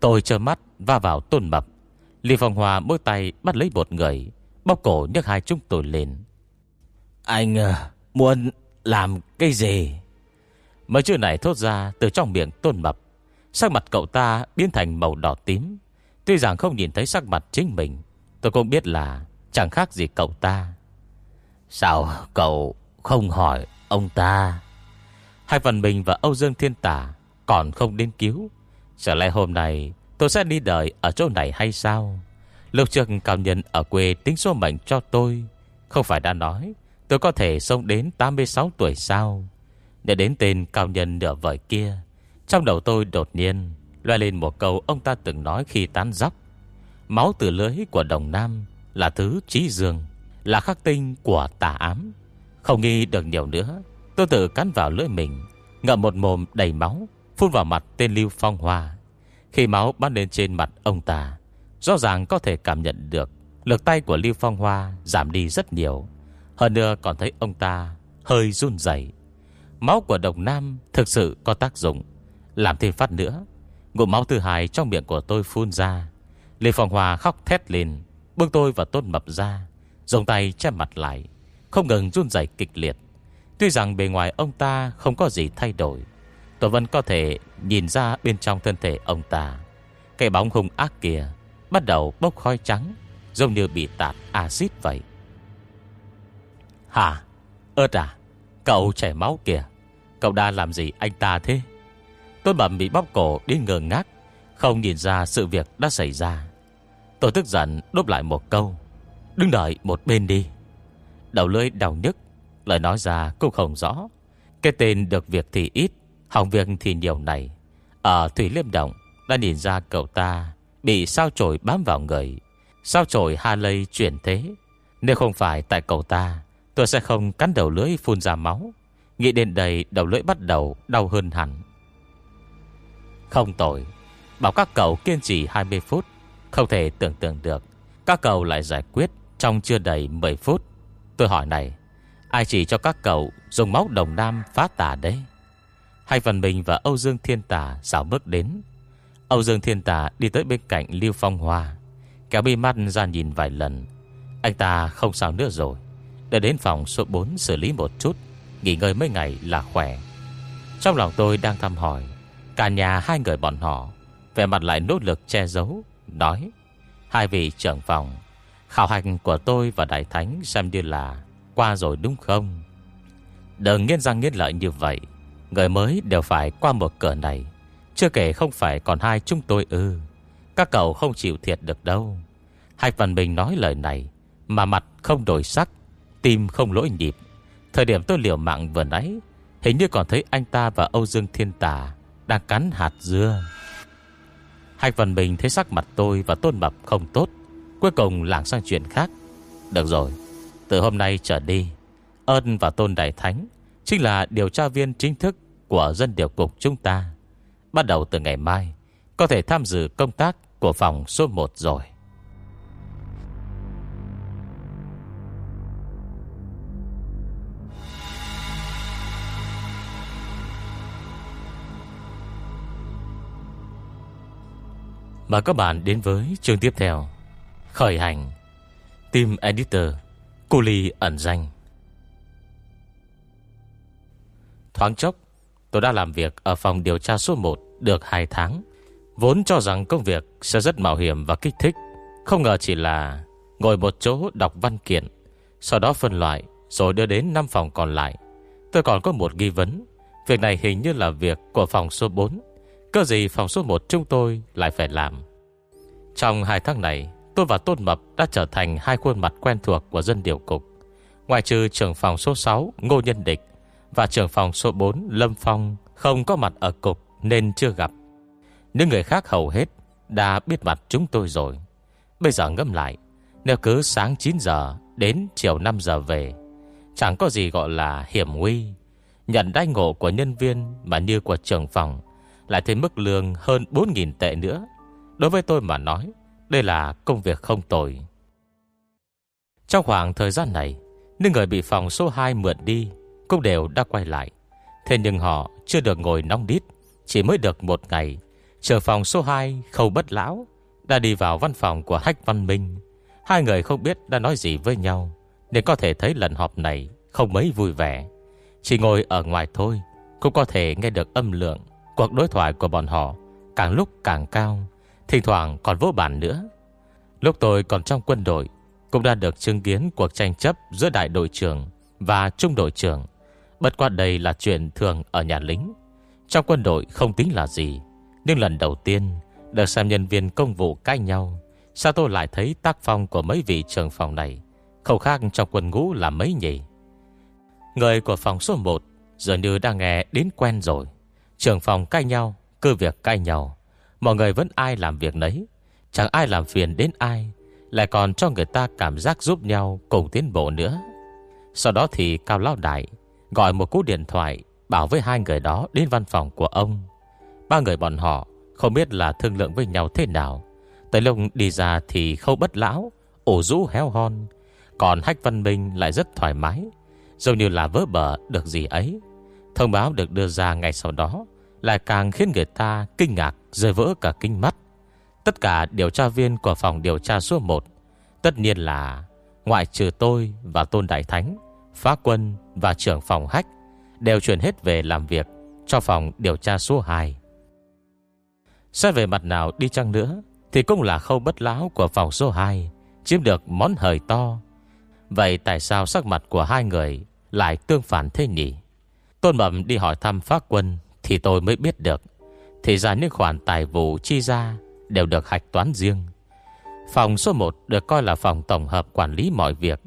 Tôi trơ mắt va vào Tôn Mập. Lý Phong Hòa mỗi tay bắt lấy một người Bóc cổ nhấc hai chúng tôi lên. Anh uh, muốn làm cái gì? Mấy chữ này thốt ra từ trong miệng Tôn Mập. Sắc mặt cậu ta biến thành màu đỏ tím. Tuy rằng không nhìn thấy sắc mặt chính mình Tôi cũng biết là Chẳng khác gì cậu ta. Sao cậu không hỏi ông ta? Hai phần mình và Âu Dương Thiên Tả Còn không đến cứu Trở lại hôm nay tôi sẽ đi đợi Ở chỗ này hay sao? Lục trước cao nhân ở quê tính số mệnh cho tôi. Không phải đã nói, Tôi có thể sống đến 86 tuổi sao? Để đến tên cao nhân nửa vời kia, trong đầu tôi đột nhiên Loa lên một câu ông ta từng nói khi tán dóc. Máu từ lưới của đồng nam Là thứ trí dương, Là khắc tinh của tà ám. Không nghi được nhiều nữa, Tôi tự cắn vào lưỡi mình, Ngậm một mồm đầy máu Phun vào mặt tên Lưu Phong Hoa. Khi máu bắn lên trên mặt ông ta, Rõ ràng có thể cảm nhận được Lực tay của Lưu Phong Hoa giảm đi rất nhiều. Hơn nữa còn thấy ông ta Hơi run dày Máu của đồng nam thực sự có tác dụng. Làm thêm phát nữa, Ngụm máu thứ hai trong miệng của tôi phun ra. Lê Phong Hoa khóc thét lên Bước tôi và tôn mập ra Dùng tay che mặt lại, Không ngừng run dày kịch liệt. Tuy rằng bề ngoài ông ta không có gì thay đổi Tôi vẫn có thể nhìn ra bên trong thân thể ông ta. Cái bóng hung ác kia Bắt đầu bốc khói trắng, Giống như bị tạt axit vậy. Hả Ơt à Cậu chảy máu kìa. Cậu đã làm gì anh ta thế? Tôi bẩm bị bóp cổ đi ngờ ngác, Không nhìn ra sự việc đã xảy ra. Tôi tức giận đốt lại một câu, Đứng đợi một bên đi. Đầu lưỡi đau nhức, Lời nói ra cũng không rõ. Cái tên được việc thì ít Hỏng việc thì nhiều này. Ở Thủy Liêm Động, Đã nhìn ra cậu ta Bị sao trổi bám vào người. Sao trổi ha lây chuyển thế? Nếu không phải tại cậu ta, Tôi sẽ không cắn đầu lưỡi phun ra máu. Nghĩ đến đây, đầu lưỡi bắt đầu đau hơn hẳn. Không tội. Bảo các cậu kiên trì 20 phút. Không thể tưởng tượng được. Các cậu lại giải quyết trong chưa đầy 10 phút. Tôi hỏi này, Ai chỉ cho các cậu dùng máu đồng nam phá tà đấy? Hai phần mình và Âu Dương Thiên Tà Xảo bước đến. Âu Dương Thiên Tà đi tới bên cạnh Lưu Phong Hoa, Kéo bi mắt ra nhìn vài lần. Anh ta không sao nữa rồi Để đến phòng số 4 xử lý một chút, Nghỉ ngơi mấy ngày là khỏe. Trong lòng tôi đang thăm hỏi, Cả nhà hai người bọn họ Về mặt lại nỗ lực che giấu, Nói, Hai vị trưởng phòng, Khảo hành của tôi và Đại Thánh Xem như là qua rồi đúng không? Đừng nghiên răng nghiên lợi như vậy Người mới đều phải qua một cửa này. Chưa kể không phải còn hai chúng tôi ư. Các cậu không chịu thiệt được đâu. Hai phần mình nói lời này, Mà mặt không đổi sắc, Tim không lỗi nhịp. Thời điểm tôi liều mạng vừa nãy, Hình như còn thấy anh ta và Âu Dương Thiên Tà Đang cắn hạt dưa. Hai phần mình thấy sắc mặt tôi và tôn mập không tốt, Cuối cùng lảng sang chuyện khác. Được rồi, Từ hôm nay trở đi Ơn và Tôn Đại Thánh Chính là điều tra viên chính thức Của dân điều cục chúng ta. Bắt đầu từ ngày mai, Có thể tham dự công tác của phòng số 1 rồi. Mời các bạn đến với chương tiếp theo. Khởi hành. Team Editor Cô Ly ẩn danh. Thoáng chốc, Tôi đã làm việc ở phòng điều tra số 1 Được 2 tháng, Vốn cho rằng công việc sẽ rất mạo hiểm và kích thích. Không ngờ chỉ là Ngồi một chỗ đọc văn kiện, Sau đó phân loại Rồi đưa đến 5 phòng còn lại. Tôi còn có một nghi vấn, Việc này hình như là việc của phòng số 4 Cơ gì phòng số 1 chúng tôi lại phải làm? Trong hai tháng này, Tôi và Tôn Mập đã trở thành hai khuôn mặt quen thuộc của dân điều cục. Ngoài trừ trưởng phòng số 6 Ngô Nhân Địch và trưởng phòng số 4 Lâm Phong không có mặt ở cục nên chưa gặp. Những người khác hầu hết đã biết mặt chúng tôi rồi. Bây giờ ngâm lại, nếu cứ sáng 9 giờ đến chiều 5 giờ về, chẳng có gì gọi là hiểm nguy. Nhận đai ngộ của nhân viên mà như của trưởng phòng lại thêm mức lương hơn 4.000 tệ nữa. Đối với tôi mà nói, đây là công việc không tồi Trong khoảng thời gian này Những người bị phòng số 2 mượn đi cũng đều đã quay lại. Thế nhưng họ chưa được ngồi nóng đít, Chỉ mới được một ngày. Chờ phòng số 2 Khâu Bất Lão, Đã đi vào văn phòng của Hách Văn Minh. Hai người không biết đã nói gì với nhau Nên có thể thấy lần họp này Không mấy vui vẻ. Chỉ ngồi ở ngoài thôi, Cũng có thể nghe được âm lượng, Cuộc đối thoại của bọn họ Càng lúc càng cao, Thỉnh thoảng còn vỗ bản nữa. Lúc tôi còn trong quân đội, Cũng đã được chứng kiến cuộc tranh chấp Giữa đại đội trưởng và trung đội trưởng. Bất quan đây là chuyện thường ở nhà lính. Trong quân đội không tính là gì, Nhưng lần đầu tiên Được xem nhân viên công vụ cãi nhau, Sao tôi lại thấy tác phong của mấy vị trưởng phòng này Không khác trong quân ngũ là mấy nhỉ? Người của phòng số 1 Giờ như đang nghe đến quen rồi. Trưởng phòng cãi nhau, Cứ việc cãi nhau, Mọi người vẫn ai làm việc nấy. Chẳng ai làm phiền đến ai, Lại còn cho người ta cảm giác giúp nhau Cùng tiến bộ nữa. Sau đó thì Cao Lão Đại Gọi một cú điện thoại Bảo với hai người đó đến văn phòng của ông. Ba người bọn họ Không biết là thương lượng với nhau thế nào. Tới lúc đi ra thì khâu bất lão Ổ rũ héo hon. Còn Hách Văn Minh lại rất thoải mái, Giống như là vỡ bờ được gì ấy. Thông báo được đưa ra ngay sau đó, Lại càng khiến người ta kinh ngạc, Rơi vỡ cả kinh mắt. Tất cả điều tra viên của phòng điều tra số 1 Tất nhiên là Ngoại trừ tôi và Tôn Đại Thánh, Phá quân và trưởng phòng hách Đều chuyển hết về làm việc Cho phòng điều tra số 2 Xét về mặt nào đi chăng nữa Thì cũng là khâu bất lão của phòng số 2 Chiếm được món hời to. Vậy tại sao sắc mặt của hai người Lại tương phản thế nhỉ? Tôn Mậm đi hỏi thăm phát quân Thì tôi mới biết được, Thì ra những khoản tài vụ chi ra Đều được hạch toán riêng. Phòng số 1 được coi là phòng tổng hợp quản lý mọi việc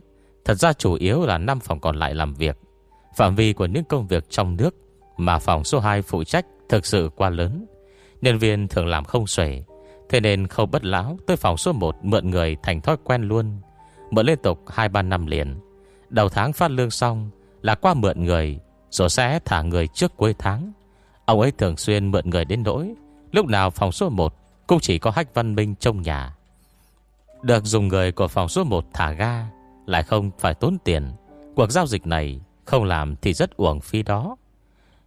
Thật ra chủ yếu là 5 phòng còn lại làm việc. Phạm vi của những công việc trong nước Mà phòng số 2 phụ trách Thực sự quá lớn. Nhân viên thường làm không xuể, Thế nên không bất lão tới phòng số 1 Mượn người thành thói quen luôn. Mượn liên tục 2-3 năm liền. Đầu tháng phát lương xong Là qua mượn người, Rồi sẽ thả người trước cuối tháng. Ông ấy thường xuyên mượn người đến nỗi, Lúc nào phòng số 1 Cũng chỉ có Hách Văn Minh trong nhà. Được dùng người của phòng số 1 thả ga lại không phải tốn tiền. Cuộc giao dịch này Không làm thì rất uổng phí đó.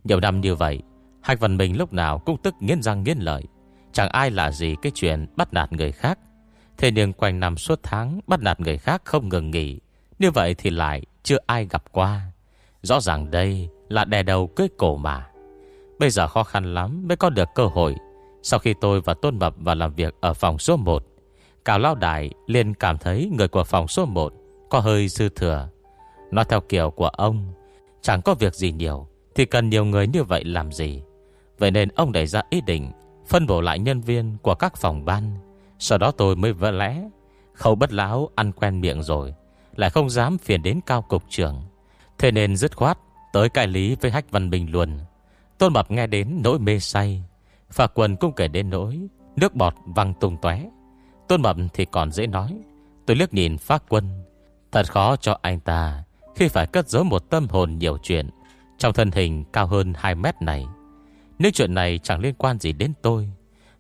Nhiều năm như vậy Hạch Văn Minh lúc nào cũng tức nghiến răng nghiến lợi. Chẳng ai là gì cái chuyện bắt nạt người khác. Thế nhưng quanh năm suốt tháng, Bắt nạt người khác không ngừng nghỉ. Như vậy thì lại chưa ai gặp qua. Rõ ràng đây là đè đầu cưới cổ mà. Bây giờ khó khăn lắm mới có được cơ hội. Sau khi tôi và Tôn Mập vào làm việc ở phòng số 1 Cào Lao Đại liền cảm thấy người của phòng số 1 có hơi dư thừa. Nói theo kiểu của ông, Chẳng có việc gì nhiều, Thì cần nhiều người như vậy làm gì? Vậy nên ông đẩy ra ý định Phân bổ lại nhân viên của các phòng ban. Sau đó tôi mới vỡ lẽ, Khâu bất lão ăn quen miệng rồi, Lại không dám phiền đến cao cục trưởng. Thế nên dứt khoát, Tới cải lý với Hách Văn Bình luôn. Tôn Mập nghe đến nỗi mê say, Phà quần cũng kể đến nỗi Nước bọt văng tung tóe. Tôn Mập thì còn dễ nói, Tôi liếc nhìn phá quân. Thật khó cho anh ta Khi phải cất giấu một tâm hồn nhiều chuyện Trong thân hình cao hơn 2 mét này. Nếu chuyện này chẳng liên quan gì đến tôi.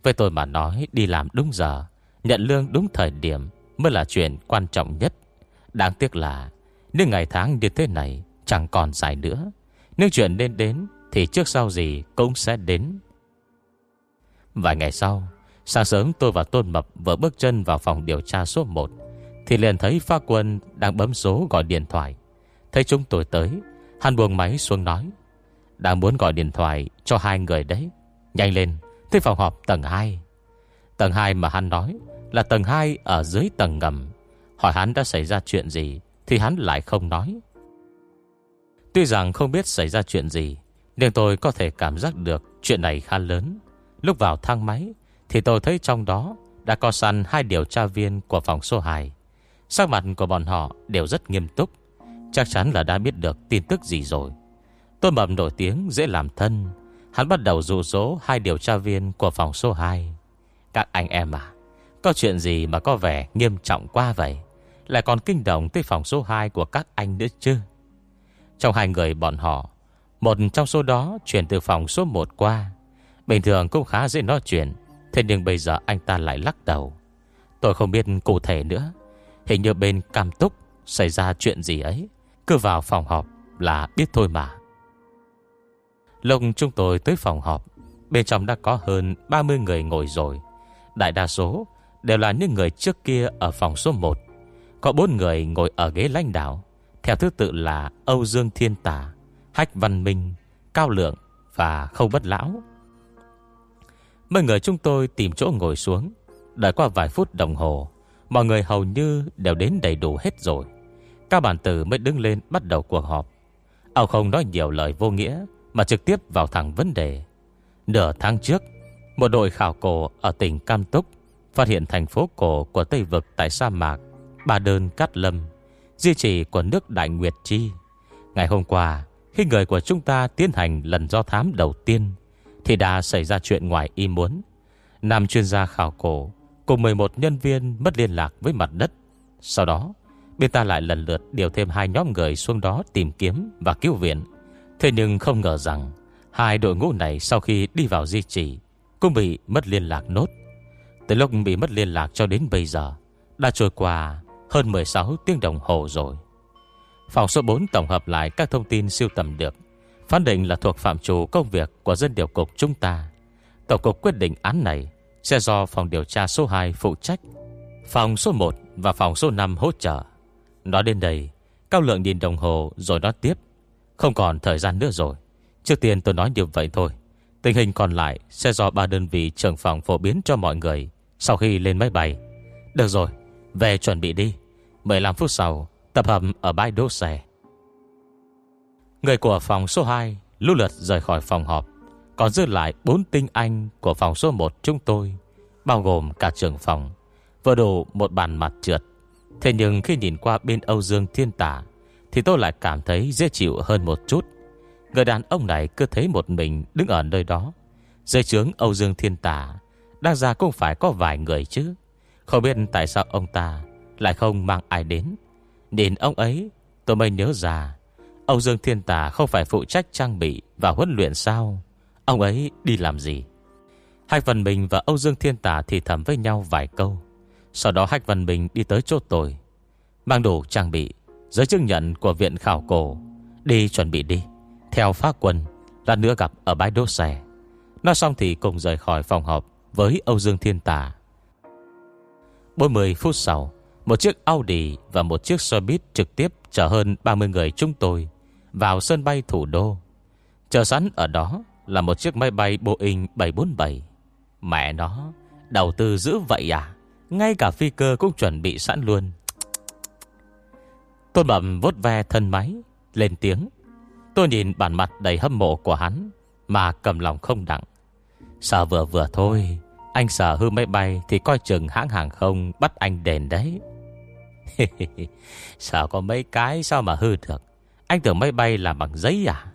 Với tôi mà nói đi làm đúng giờ, Nhận lương đúng thời điểm Mới là chuyện quan trọng nhất. Đáng tiếc là Nếu ngày tháng như thế này Chẳng còn dài nữa. Nếu chuyện nên đến Thì trước sau gì cũng sẽ đến. Vài ngày sau, Sáng sớm tôi và Tôn Mập Vừa bước chân vào phòng điều tra số 1 thì liền thấy pha quân đang bấm số gọi điện thoại. Thấy chúng tôi tới, Hắn buông máy xuống nói, Đang muốn gọi điện thoại cho hai người đấy. Nhanh lên, Tới phòng họp tầng 2 Tầng 2 mà hắn nói Là tầng 2 ở dưới tầng ngầm. Hỏi hắn đã xảy ra chuyện gì Thì hắn lại không nói. Tuy rằng không biết xảy ra chuyện gì, Nhưng tôi có thể cảm giác được Chuyện này khá lớn. Lúc vào thang máy Thì tôi thấy trong đó Đã có săn hai điều tra viên của phòng số 2 Sắc mặt của bọn họ đều rất nghiêm túc. Chắc chắn là đã biết được tin tức gì rồi. Tôn Mập nổi tiếng dễ làm thân. Hắn bắt đầu dụ dỗ hai điều tra viên của phòng số 2 Các anh em à Có chuyện gì mà có vẻ nghiêm trọng quá vậy? Lại còn kinh động tới phòng số 2 của các anh nữa chứ? Trong hai người bọn họ, Một trong số đó chuyển từ phòng số 1 qua. Bình thường cũng khá dễ nói chuyện, Thế nhưng bây giờ anh ta lại lắc đầu. Tôi không biết cụ thể nữa. Hình như bên cam túc Xảy ra chuyện gì ấy. Cứ vào phòng họp là biết thôi mà. Lúc chúng tôi tới phòng họp, Bên trong đã có hơn 30 người ngồi rồi. Đại đa số Đều là những người trước kia ở phòng số 1 Có 4 người ngồi ở ghế lãnh đạo. Theo thứ tự là Âu Dương Thiên Tả Hách Văn Minh, Cao Lượng và Khâu Bất Lão. Mấy người chúng tôi tìm chỗ ngồi xuống, Đợi qua vài phút đồng hồ Mọi người hầu như đều đến đầy đủ hết rồi. Cao bản tử mới đứng lên bắt đầu cuộc họp. Ông không nói nhiều lời vô nghĩa, Mà trực tiếp vào thẳng vấn đề. Nửa tháng trước, Một đội khảo cổ ở tỉnh Cam Túc Phát hiện thành phố cổ của Tây Vực Tại sa mạc Ba đơn Cát Lâm, Di chỉ của nước Đại Nguyệt Chi. Ngày hôm qua, Khi người của chúng ta tiến hành lần do thám đầu tiên, Thì đã xảy ra chuyện ngoài ý muốn. Nam chuyên gia khảo cổ Cùng 11 nhân viên mất liên lạc với mặt đất. Sau đó, Bên ta lại lần lượt điều thêm hai nhóm người xuống đó tìm kiếm và cứu viện. Thế nhưng không ngờ rằng, Hai đội ngũ này sau khi đi vào di trì, Cũng bị mất liên lạc nốt. Từ lúc bị mất liên lạc cho đến bây giờ, Đã trôi qua hơn 16 tiếng đồng hồ rồi. Phòng số 4 tổng hợp lại các thông tin siêu tầm được, Phán định là thuộc phạm trù công việc của dân điều cục chúng ta. Tổng cục quyết định án này sẽ do phòng điều tra số 2 phụ trách Phòng số 1 và phòng số 5 hỗ trợ. Nói đến đây Cao lượng nhìn đồng hồ rồi nói tiếp. Không còn thời gian nữa rồi. Trước tiên tôi nói như vậy thôi. Tình hình còn lại sẽ do ba đơn vị trưởng phòng phổ biến cho mọi người Sau khi lên máy bay. Được rồi, về chuẩn bị đi. 15 phút sau Tập hợp ở bãi đỗ xe. Người của phòng số 2 Lưu lượt rời khỏi phòng họp. Còn dư lại 4 tinh anh Của phòng số 1 chúng tôi, Bao gồm cả trưởng phòng, Vừa đủ một bàn mặt trượt. Thế nhưng khi nhìn qua bên Âu Dương Thiên Tả, Thì tôi lại cảm thấy dễ chịu hơn một chút. Người đàn ông này cứ thấy một mình đứng ở nơi đó. Dưới trướng Âu Dương Thiên Tả Đang ra cũng phải có vài người chứ. Không biết tại sao ông ta Lại không mang ai đến. Nhìn ông ấy, tôi mới nhớ ra, Âu Dương Thiên Tả không phải phụ trách trang bị Và huấn luyện sao? Ông ấy đi làm gì? Hách Văn Bình và Âu Dương Thiên Tả thì thầm với nhau vài câu. Sau đó Hách Văn Bình đi tới chỗ tôi, Mang đủ trang bị Giới chứng nhận của viện khảo cổ, Đi chuẩn bị đi. Theo phát quân, Lát nữa gặp ở bãi đỗ xe. Nói xong thì cùng rời khỏi phòng họp Với Âu Dương Thiên Tả 40 phút sau, Một chiếc Audi và một chiếc xe buýt trực tiếp chở hơn 30 người chúng tôi vào sân bay thủ đô. Chờ sẵn ở đó là một chiếc máy bay Boeing 747. Mẹ nó, đầu tư dữ vậy à? Ngay cả phi cơ cũng chuẩn bị sẵn luôn. Tôn Bẩm vốt ve thân máy, lên tiếng. Tôi nhìn bản mặt đầy hâm mộ của hắn, mà cầm lòng không đặng. Sợ vừa vừa thôi, anh sợ hư máy bay thì coi chừng hãng hàng không bắt anh đền đấy. [LAUGHS] Sợ có mấy cái sao mà hư được. Anh tưởng máy bay là bằng giấy à?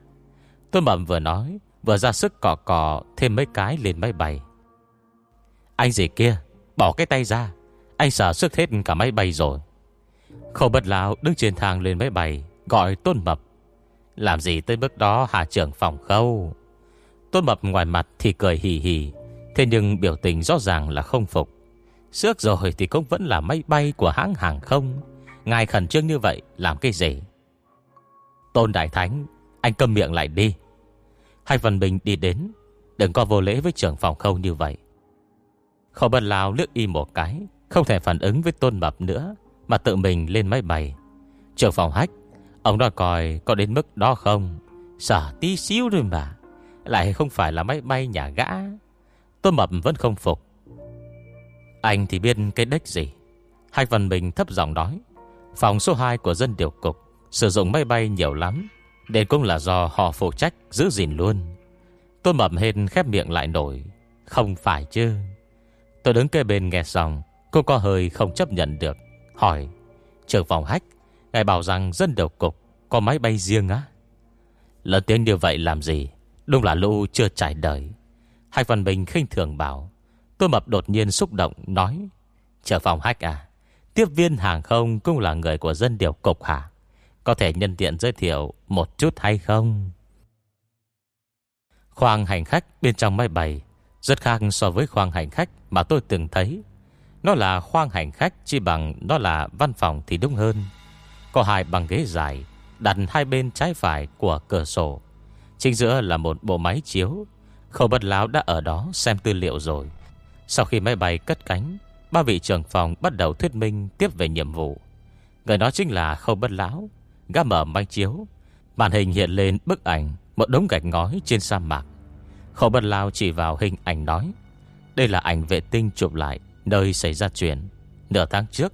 Tôi bậm vừa nói, vừa ra sức cỏ cỏ thêm mấy cái lên máy bay. Anh gì kia, bỏ cái tay ra. Anh sợ sức hết cả máy bay rồi. Khâu bật lão đứng trên thang lên máy bay, gọi Tôn Mập. Làm gì tới bước đó hạ trưởng phòng khâu? Tôn Mập ngoài mặt thì cười hì hì, thế nhưng biểu tình rõ ràng là không phục. Xước rồi thì cũng vẫn là máy bay của hãng hàng không. Ngài khẩn trương như vậy làm cái gì? Tôn Đại Thánh Anh cầm miệng lại đi Hai phần Bình đi đến. Đừng có vô lễ với trưởng phòng khâu như vậy. Khâu bật Lào lướt y một cái, Không thể phản ứng với Tôn Mập nữa, Mà tự mình lên máy bay. Trưởng phòng hách, Ông đòi coi có đến mức đó không? Sợ tí xíu rồi mà. Lại không phải là máy bay nhà gã. Tôn Mập vẫn không phục. Anh thì biết cái đếch gì? Hai Văn Bình thấp giọng nói, Phòng số 2 của dân điều cục, Sử dụng máy bay nhiều lắm. Nên cũng là do họ phụ trách giữ gìn luôn. Tôi mập hên khép miệng lại nổi. Không phải chứ? Tôi đứng kế bên nghe xong Cô có hơi không chấp nhận được. Hỏi Trường phòng hách, Ngài bảo rằng dân đầu cục Có máy bay riêng á? Lớn tiếng như vậy làm gì? Đúng là lũ chưa trải đời. Hai Văn Bình khinh thường bảo. Tôi mập đột nhiên xúc động, nói Trường phòng hách à Tiếp viên hàng không cũng là người của dân điều cục hả? Có thể nhân tiện giới thiệu một chút hay không? Khoang hành khách bên trong máy bay rất khác so với khoang hành khách mà tôi từng thấy. Nó là khoang hành khách chi bằng nó là văn phòng thì đúng hơn. Có hai bằng ghế dài đặt hai bên trái phải của cửa sổ. Chính giữa là một bộ máy chiếu. Khẩu bật láo đã ở đó xem tư liệu rồi. Sau khi máy bay cất cánh, ba vị trưởng phòng bắt đầu thuyết minh tiếp về nhiệm vụ. Người đó chính là Khâu Bất Lão Gã mở máy chiếu. Màn hình hiện lên bức ảnh Một đống gạch ngói trên sa mạc. Khổ bật lao chỉ vào hình ảnh nói, Đây là ảnh vệ tinh chụp lại Nơi xảy ra chuyện. Nửa tháng trước,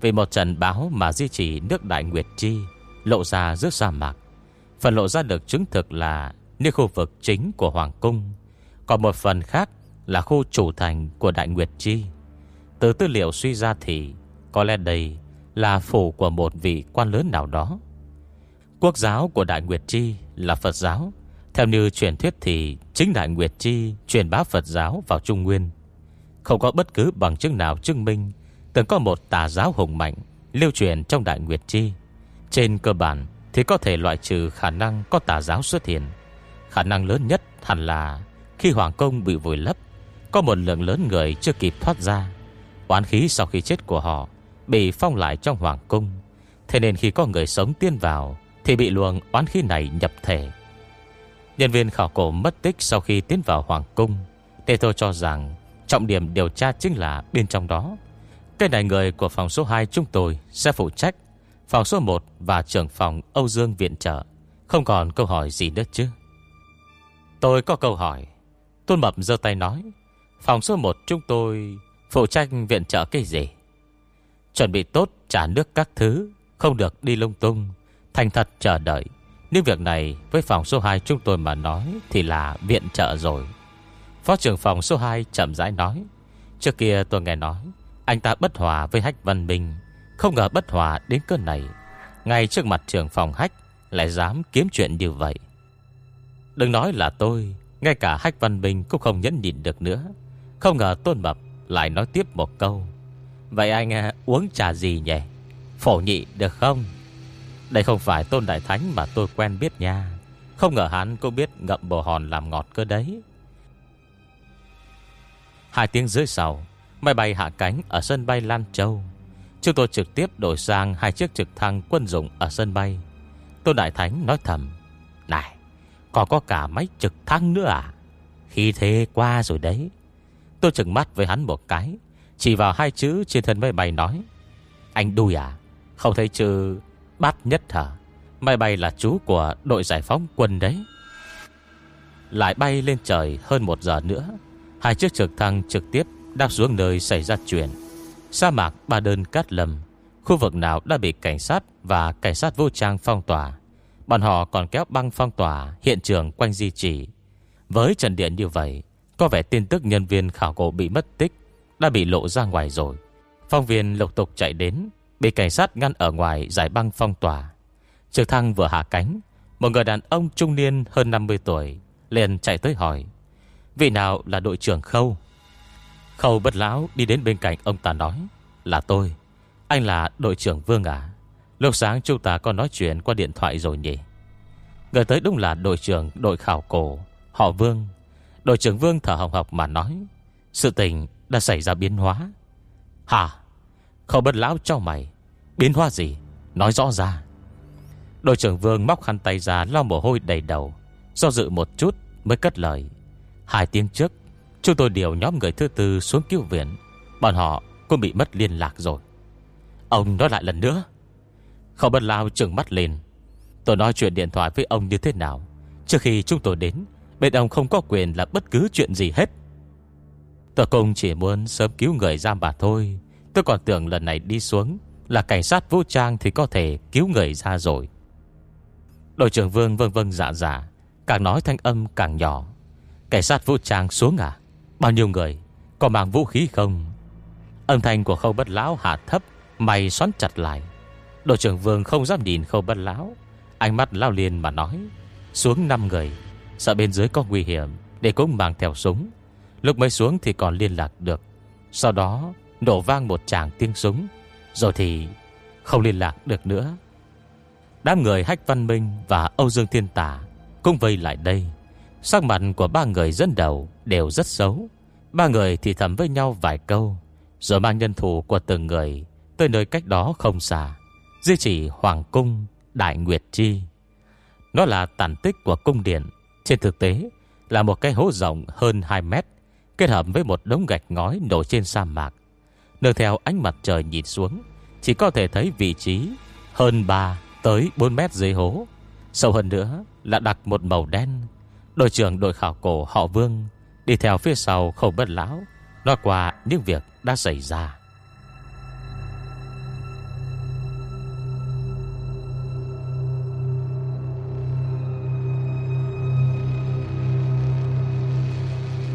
Vì một trận báo mà di trì nước Đại Nguyệt Chi Lộ ra giữa sa mạc, Phần lộ ra được chứng thực là Nơi khu vực chính của Hoàng Cung, Còn một phần khác là khu chủ thành của Đại Nguyệt Chi. Từ tư liệu suy ra thì Có lẽ đây là phủ của một vị quan lớn nào đó. Quốc giáo của Đại Nguyệt Chi là Phật giáo. Theo như truyền thuyết thì Chính Đại Nguyệt Chi truyền bá Phật giáo vào Trung Nguyên. Không có bất cứ bằng chứng nào chứng minh Từng có một tà giáo hùng mạnh Lưu truyền trong Đại Nguyệt Chi. Trên cơ bản thì có thể loại trừ khả năng có tà giáo xuất hiện. Khả năng lớn nhất hẳn là Khi Hoàng Công bị vùi lấp, Có một lượng lớn người chưa kịp thoát ra. Oán khí sau khi chết của họ Bị phong lại trong Hoàng Cung Thế nên khi có người sống tiên vào thì bị luồng oán khí này nhập thể. Nhân viên khảo cổ mất tích Sau khi tiến vào Hoàng Cung tê thô cho rằng Trọng điểm điều tra chính là bên trong đó. Cái này người của phòng số 2 chúng tôi Sẽ phụ trách, Phòng số 1 và trưởng phòng Âu Dương Viện Trợ. Không còn câu hỏi gì nữa chứ. Tôi có câu hỏi. Tôn Mập giơ tay nói, Phòng số 1 chúng tôi Phụ trách viện trợ cái gì? Chuẩn bị tốt trả nước các thứ, Không được đi lung tung. Thành thật chờ đợi. Nhưng việc này với phòng số 2 chúng tôi mà nói Thì là viện trợ rồi. Phó trưởng phòng số 2 chậm rãi nói, Trước kia tôi nghe nói, Anh ta bất hòa với Hách Văn Minh. Không ngờ bất hòa đến cơn này. Ngay trước mặt trưởng phòng Hách Lại dám kiếm chuyện như vậy. Đừng nói là tôi, Ngay cả Hách Văn Minh cũng không nhẫn nhịn được nữa. Không ngờ Tôn Mập lại nói tiếp một câu. Vậy anh à, uống trà gì nhỉ? Phổ nhị được không? Đây không phải Tôn Đại Thánh mà tôi quen biết nha. Không ngờ hắn cũng biết ngậm bồ hòn làm ngọt cơ đấy. Hai tiếng dưới sau, Máy bay hạ cánh ở sân bay Lan Châu. Chúng tôi trực tiếp đổi sang Hai chiếc trực thăng quân dụng ở sân bay. Tôn Đại Thánh nói thầm, Này, Còn có cả máy trực thăng nữa à? Khi thế qua rồi đấy. Tôi chừng mắt với hắn một cái, Chỉ vào hai chữ trên thân máy bay nói, Anh đùi à? Không thấy chữ bát nhất hả? Máy bay là chú của đội giải phóng quân đấy. Lại bay lên trời hơn một giờ nữa, Hai chiếc trực thăng trực tiếp Đáp xuống nơi xảy ra chuyện. Sa mạc Ba Đơn Cát Lâm Khu vực nào đã bị cảnh sát Và cảnh sát vô trang phong tỏa? Bọn họ còn kéo băng phong tỏa Hiện trường quanh di chỉ Với trần điện như vậy, Có vẻ tin tức nhân viên khảo cổ bị mất tích, Đã bị lộ ra ngoài rồi. Phong viên lục tục chạy đến Bị cảnh sát ngăn ở ngoài giải băng phong tỏa. Trực thăng vừa hạ cánh, Một người đàn ông trung niên hơn 50 tuổi liền chạy tới hỏi, Vị nào là đội trưởng Khâu? Khâu bất lão đi đến bên cạnh ông ta nói, Là tôi, Anh là đội trưởng Vương à? Lúc sáng chúng ta có nói chuyện qua điện thoại rồi nhỉ? Người tới đúng là đội trưởng đội khảo cổ, Họ Vương. Đội trưởng Vương thở hồng học mà nói, Sự tình đã xảy ra biến hóa. Hả? Khâu bất lão cho mày. Biến hóa gì? Nói rõ ra. Đội trưởng Vương móc khăn tay ra lau mồ hôi đầy đầu. Do dự một chút mới cất lời. Hai tiếng trước, Chúng tôi điều nhóm người thứ tư xuống cứu viện. Bọn họ cũng bị mất liên lạc rồi. Ông nói lại lần nữa. Khâu bất lao trừng mắt lên. Tôi nói chuyện điện thoại với ông như thế nào? Trước khi chúng tôi đến, Bên ông không có quyền là bất cứ chuyện gì hết. Tôi cũng chỉ muốn sớm cứu người ra bà thôi. Tôi còn tưởng lần này đi xuống Là cảnh sát vũ trang thì có thể cứu người ra rồi. Đội trưởng Vương vâng vâng dạ dạ Càng nói thanh âm càng nhỏ. Cảnh sát vũ trang xuống à? Bao nhiêu người? Có mang vũ khí không? Âm thanh của khâu bất lão hạ thấp, Mày xoắn chặt lại. Đội trưởng vương không dám nhìn khâu bất lão, Ánh mắt lao liền mà nói, Xuống 5 người, Sợ bên dưới có nguy hiểm, Để cũng mang theo súng. Lúc mới xuống thì còn liên lạc được. Sau đó nổ vang một tràng tiếng súng. Rồi thì không liên lạc được nữa. Đám người Hách Văn Minh và Âu Dương Thiên Tả Cũng vây lại đây. Sắc mặt của ba người dẫn đầu Đều rất xấu. Ba người thì thầm với nhau vài câu, Rồi mang nhân thủ của từng người Tới nơi cách đó không xa, Di chỉ Hoàng Cung, Đại Nguyệt Chi. Nó là tàn tích của cung điện. Trên thực tế là một cái hố rộng hơn 2 mét, Kết hợp với một đống gạch ngói nổi trên sa mạc. Nương theo ánh mặt trời nhìn xuống, Chỉ có thể thấy vị trí Hơn 3 tới 4 mét dưới hố. Sâu hơn nữa là đặt một màu đen. Đội trưởng đội khảo cổ họ Vương Đi theo phía sau không bất lão, Nói qua những việc đã xảy ra.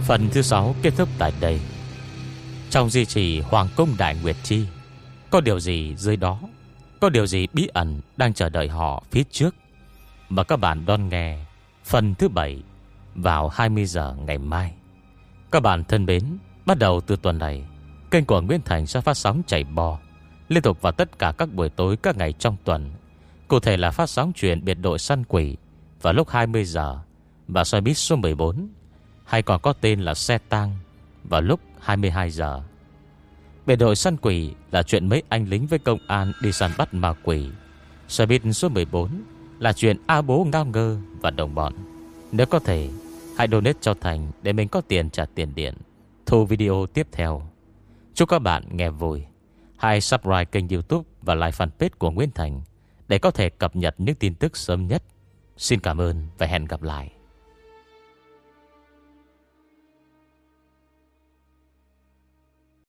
Phần thứ 6 kết thúc tại đây. Trong di trì Hoàng Cung Đại Nguyệt Chi Có điều gì dưới đó? Có điều gì bí ẩn Đang chờ đợi họ phía trước? Mà các bạn đón nghe Phần thứ 7 vào 20 giờ ngày mai. Các bạn thân mến, Bắt đầu từ tuần này Kênh của Nguyễn Thành sẽ phát sóng chảy bò Liên tục vào tất cả các buổi tối các ngày trong tuần. Cụ thể là phát sóng chuyện biệt đội săn quỷ Vào lúc 20 giờ Và xoay bít số 14 Hay còn có tên là xe tăng vào lúc 22 giờ. Biệt đội săn quỷ là chuyện mấy anh lính với công an đi săn bắt ma quỷ. Xe buýt số 14 Là chuyện A bố ngao ngơ và đồng bọn. Nếu có thể, Hãy donate cho Thành Để mình có tiền trả tiền điện. Thu video tiếp theo. Chúc các bạn nghe vui. Hãy subscribe kênh youtube Và like fanpage của Nguyễn Thành Để có thể cập nhật những tin tức sớm nhất. Xin cảm ơn và hẹn gặp lại.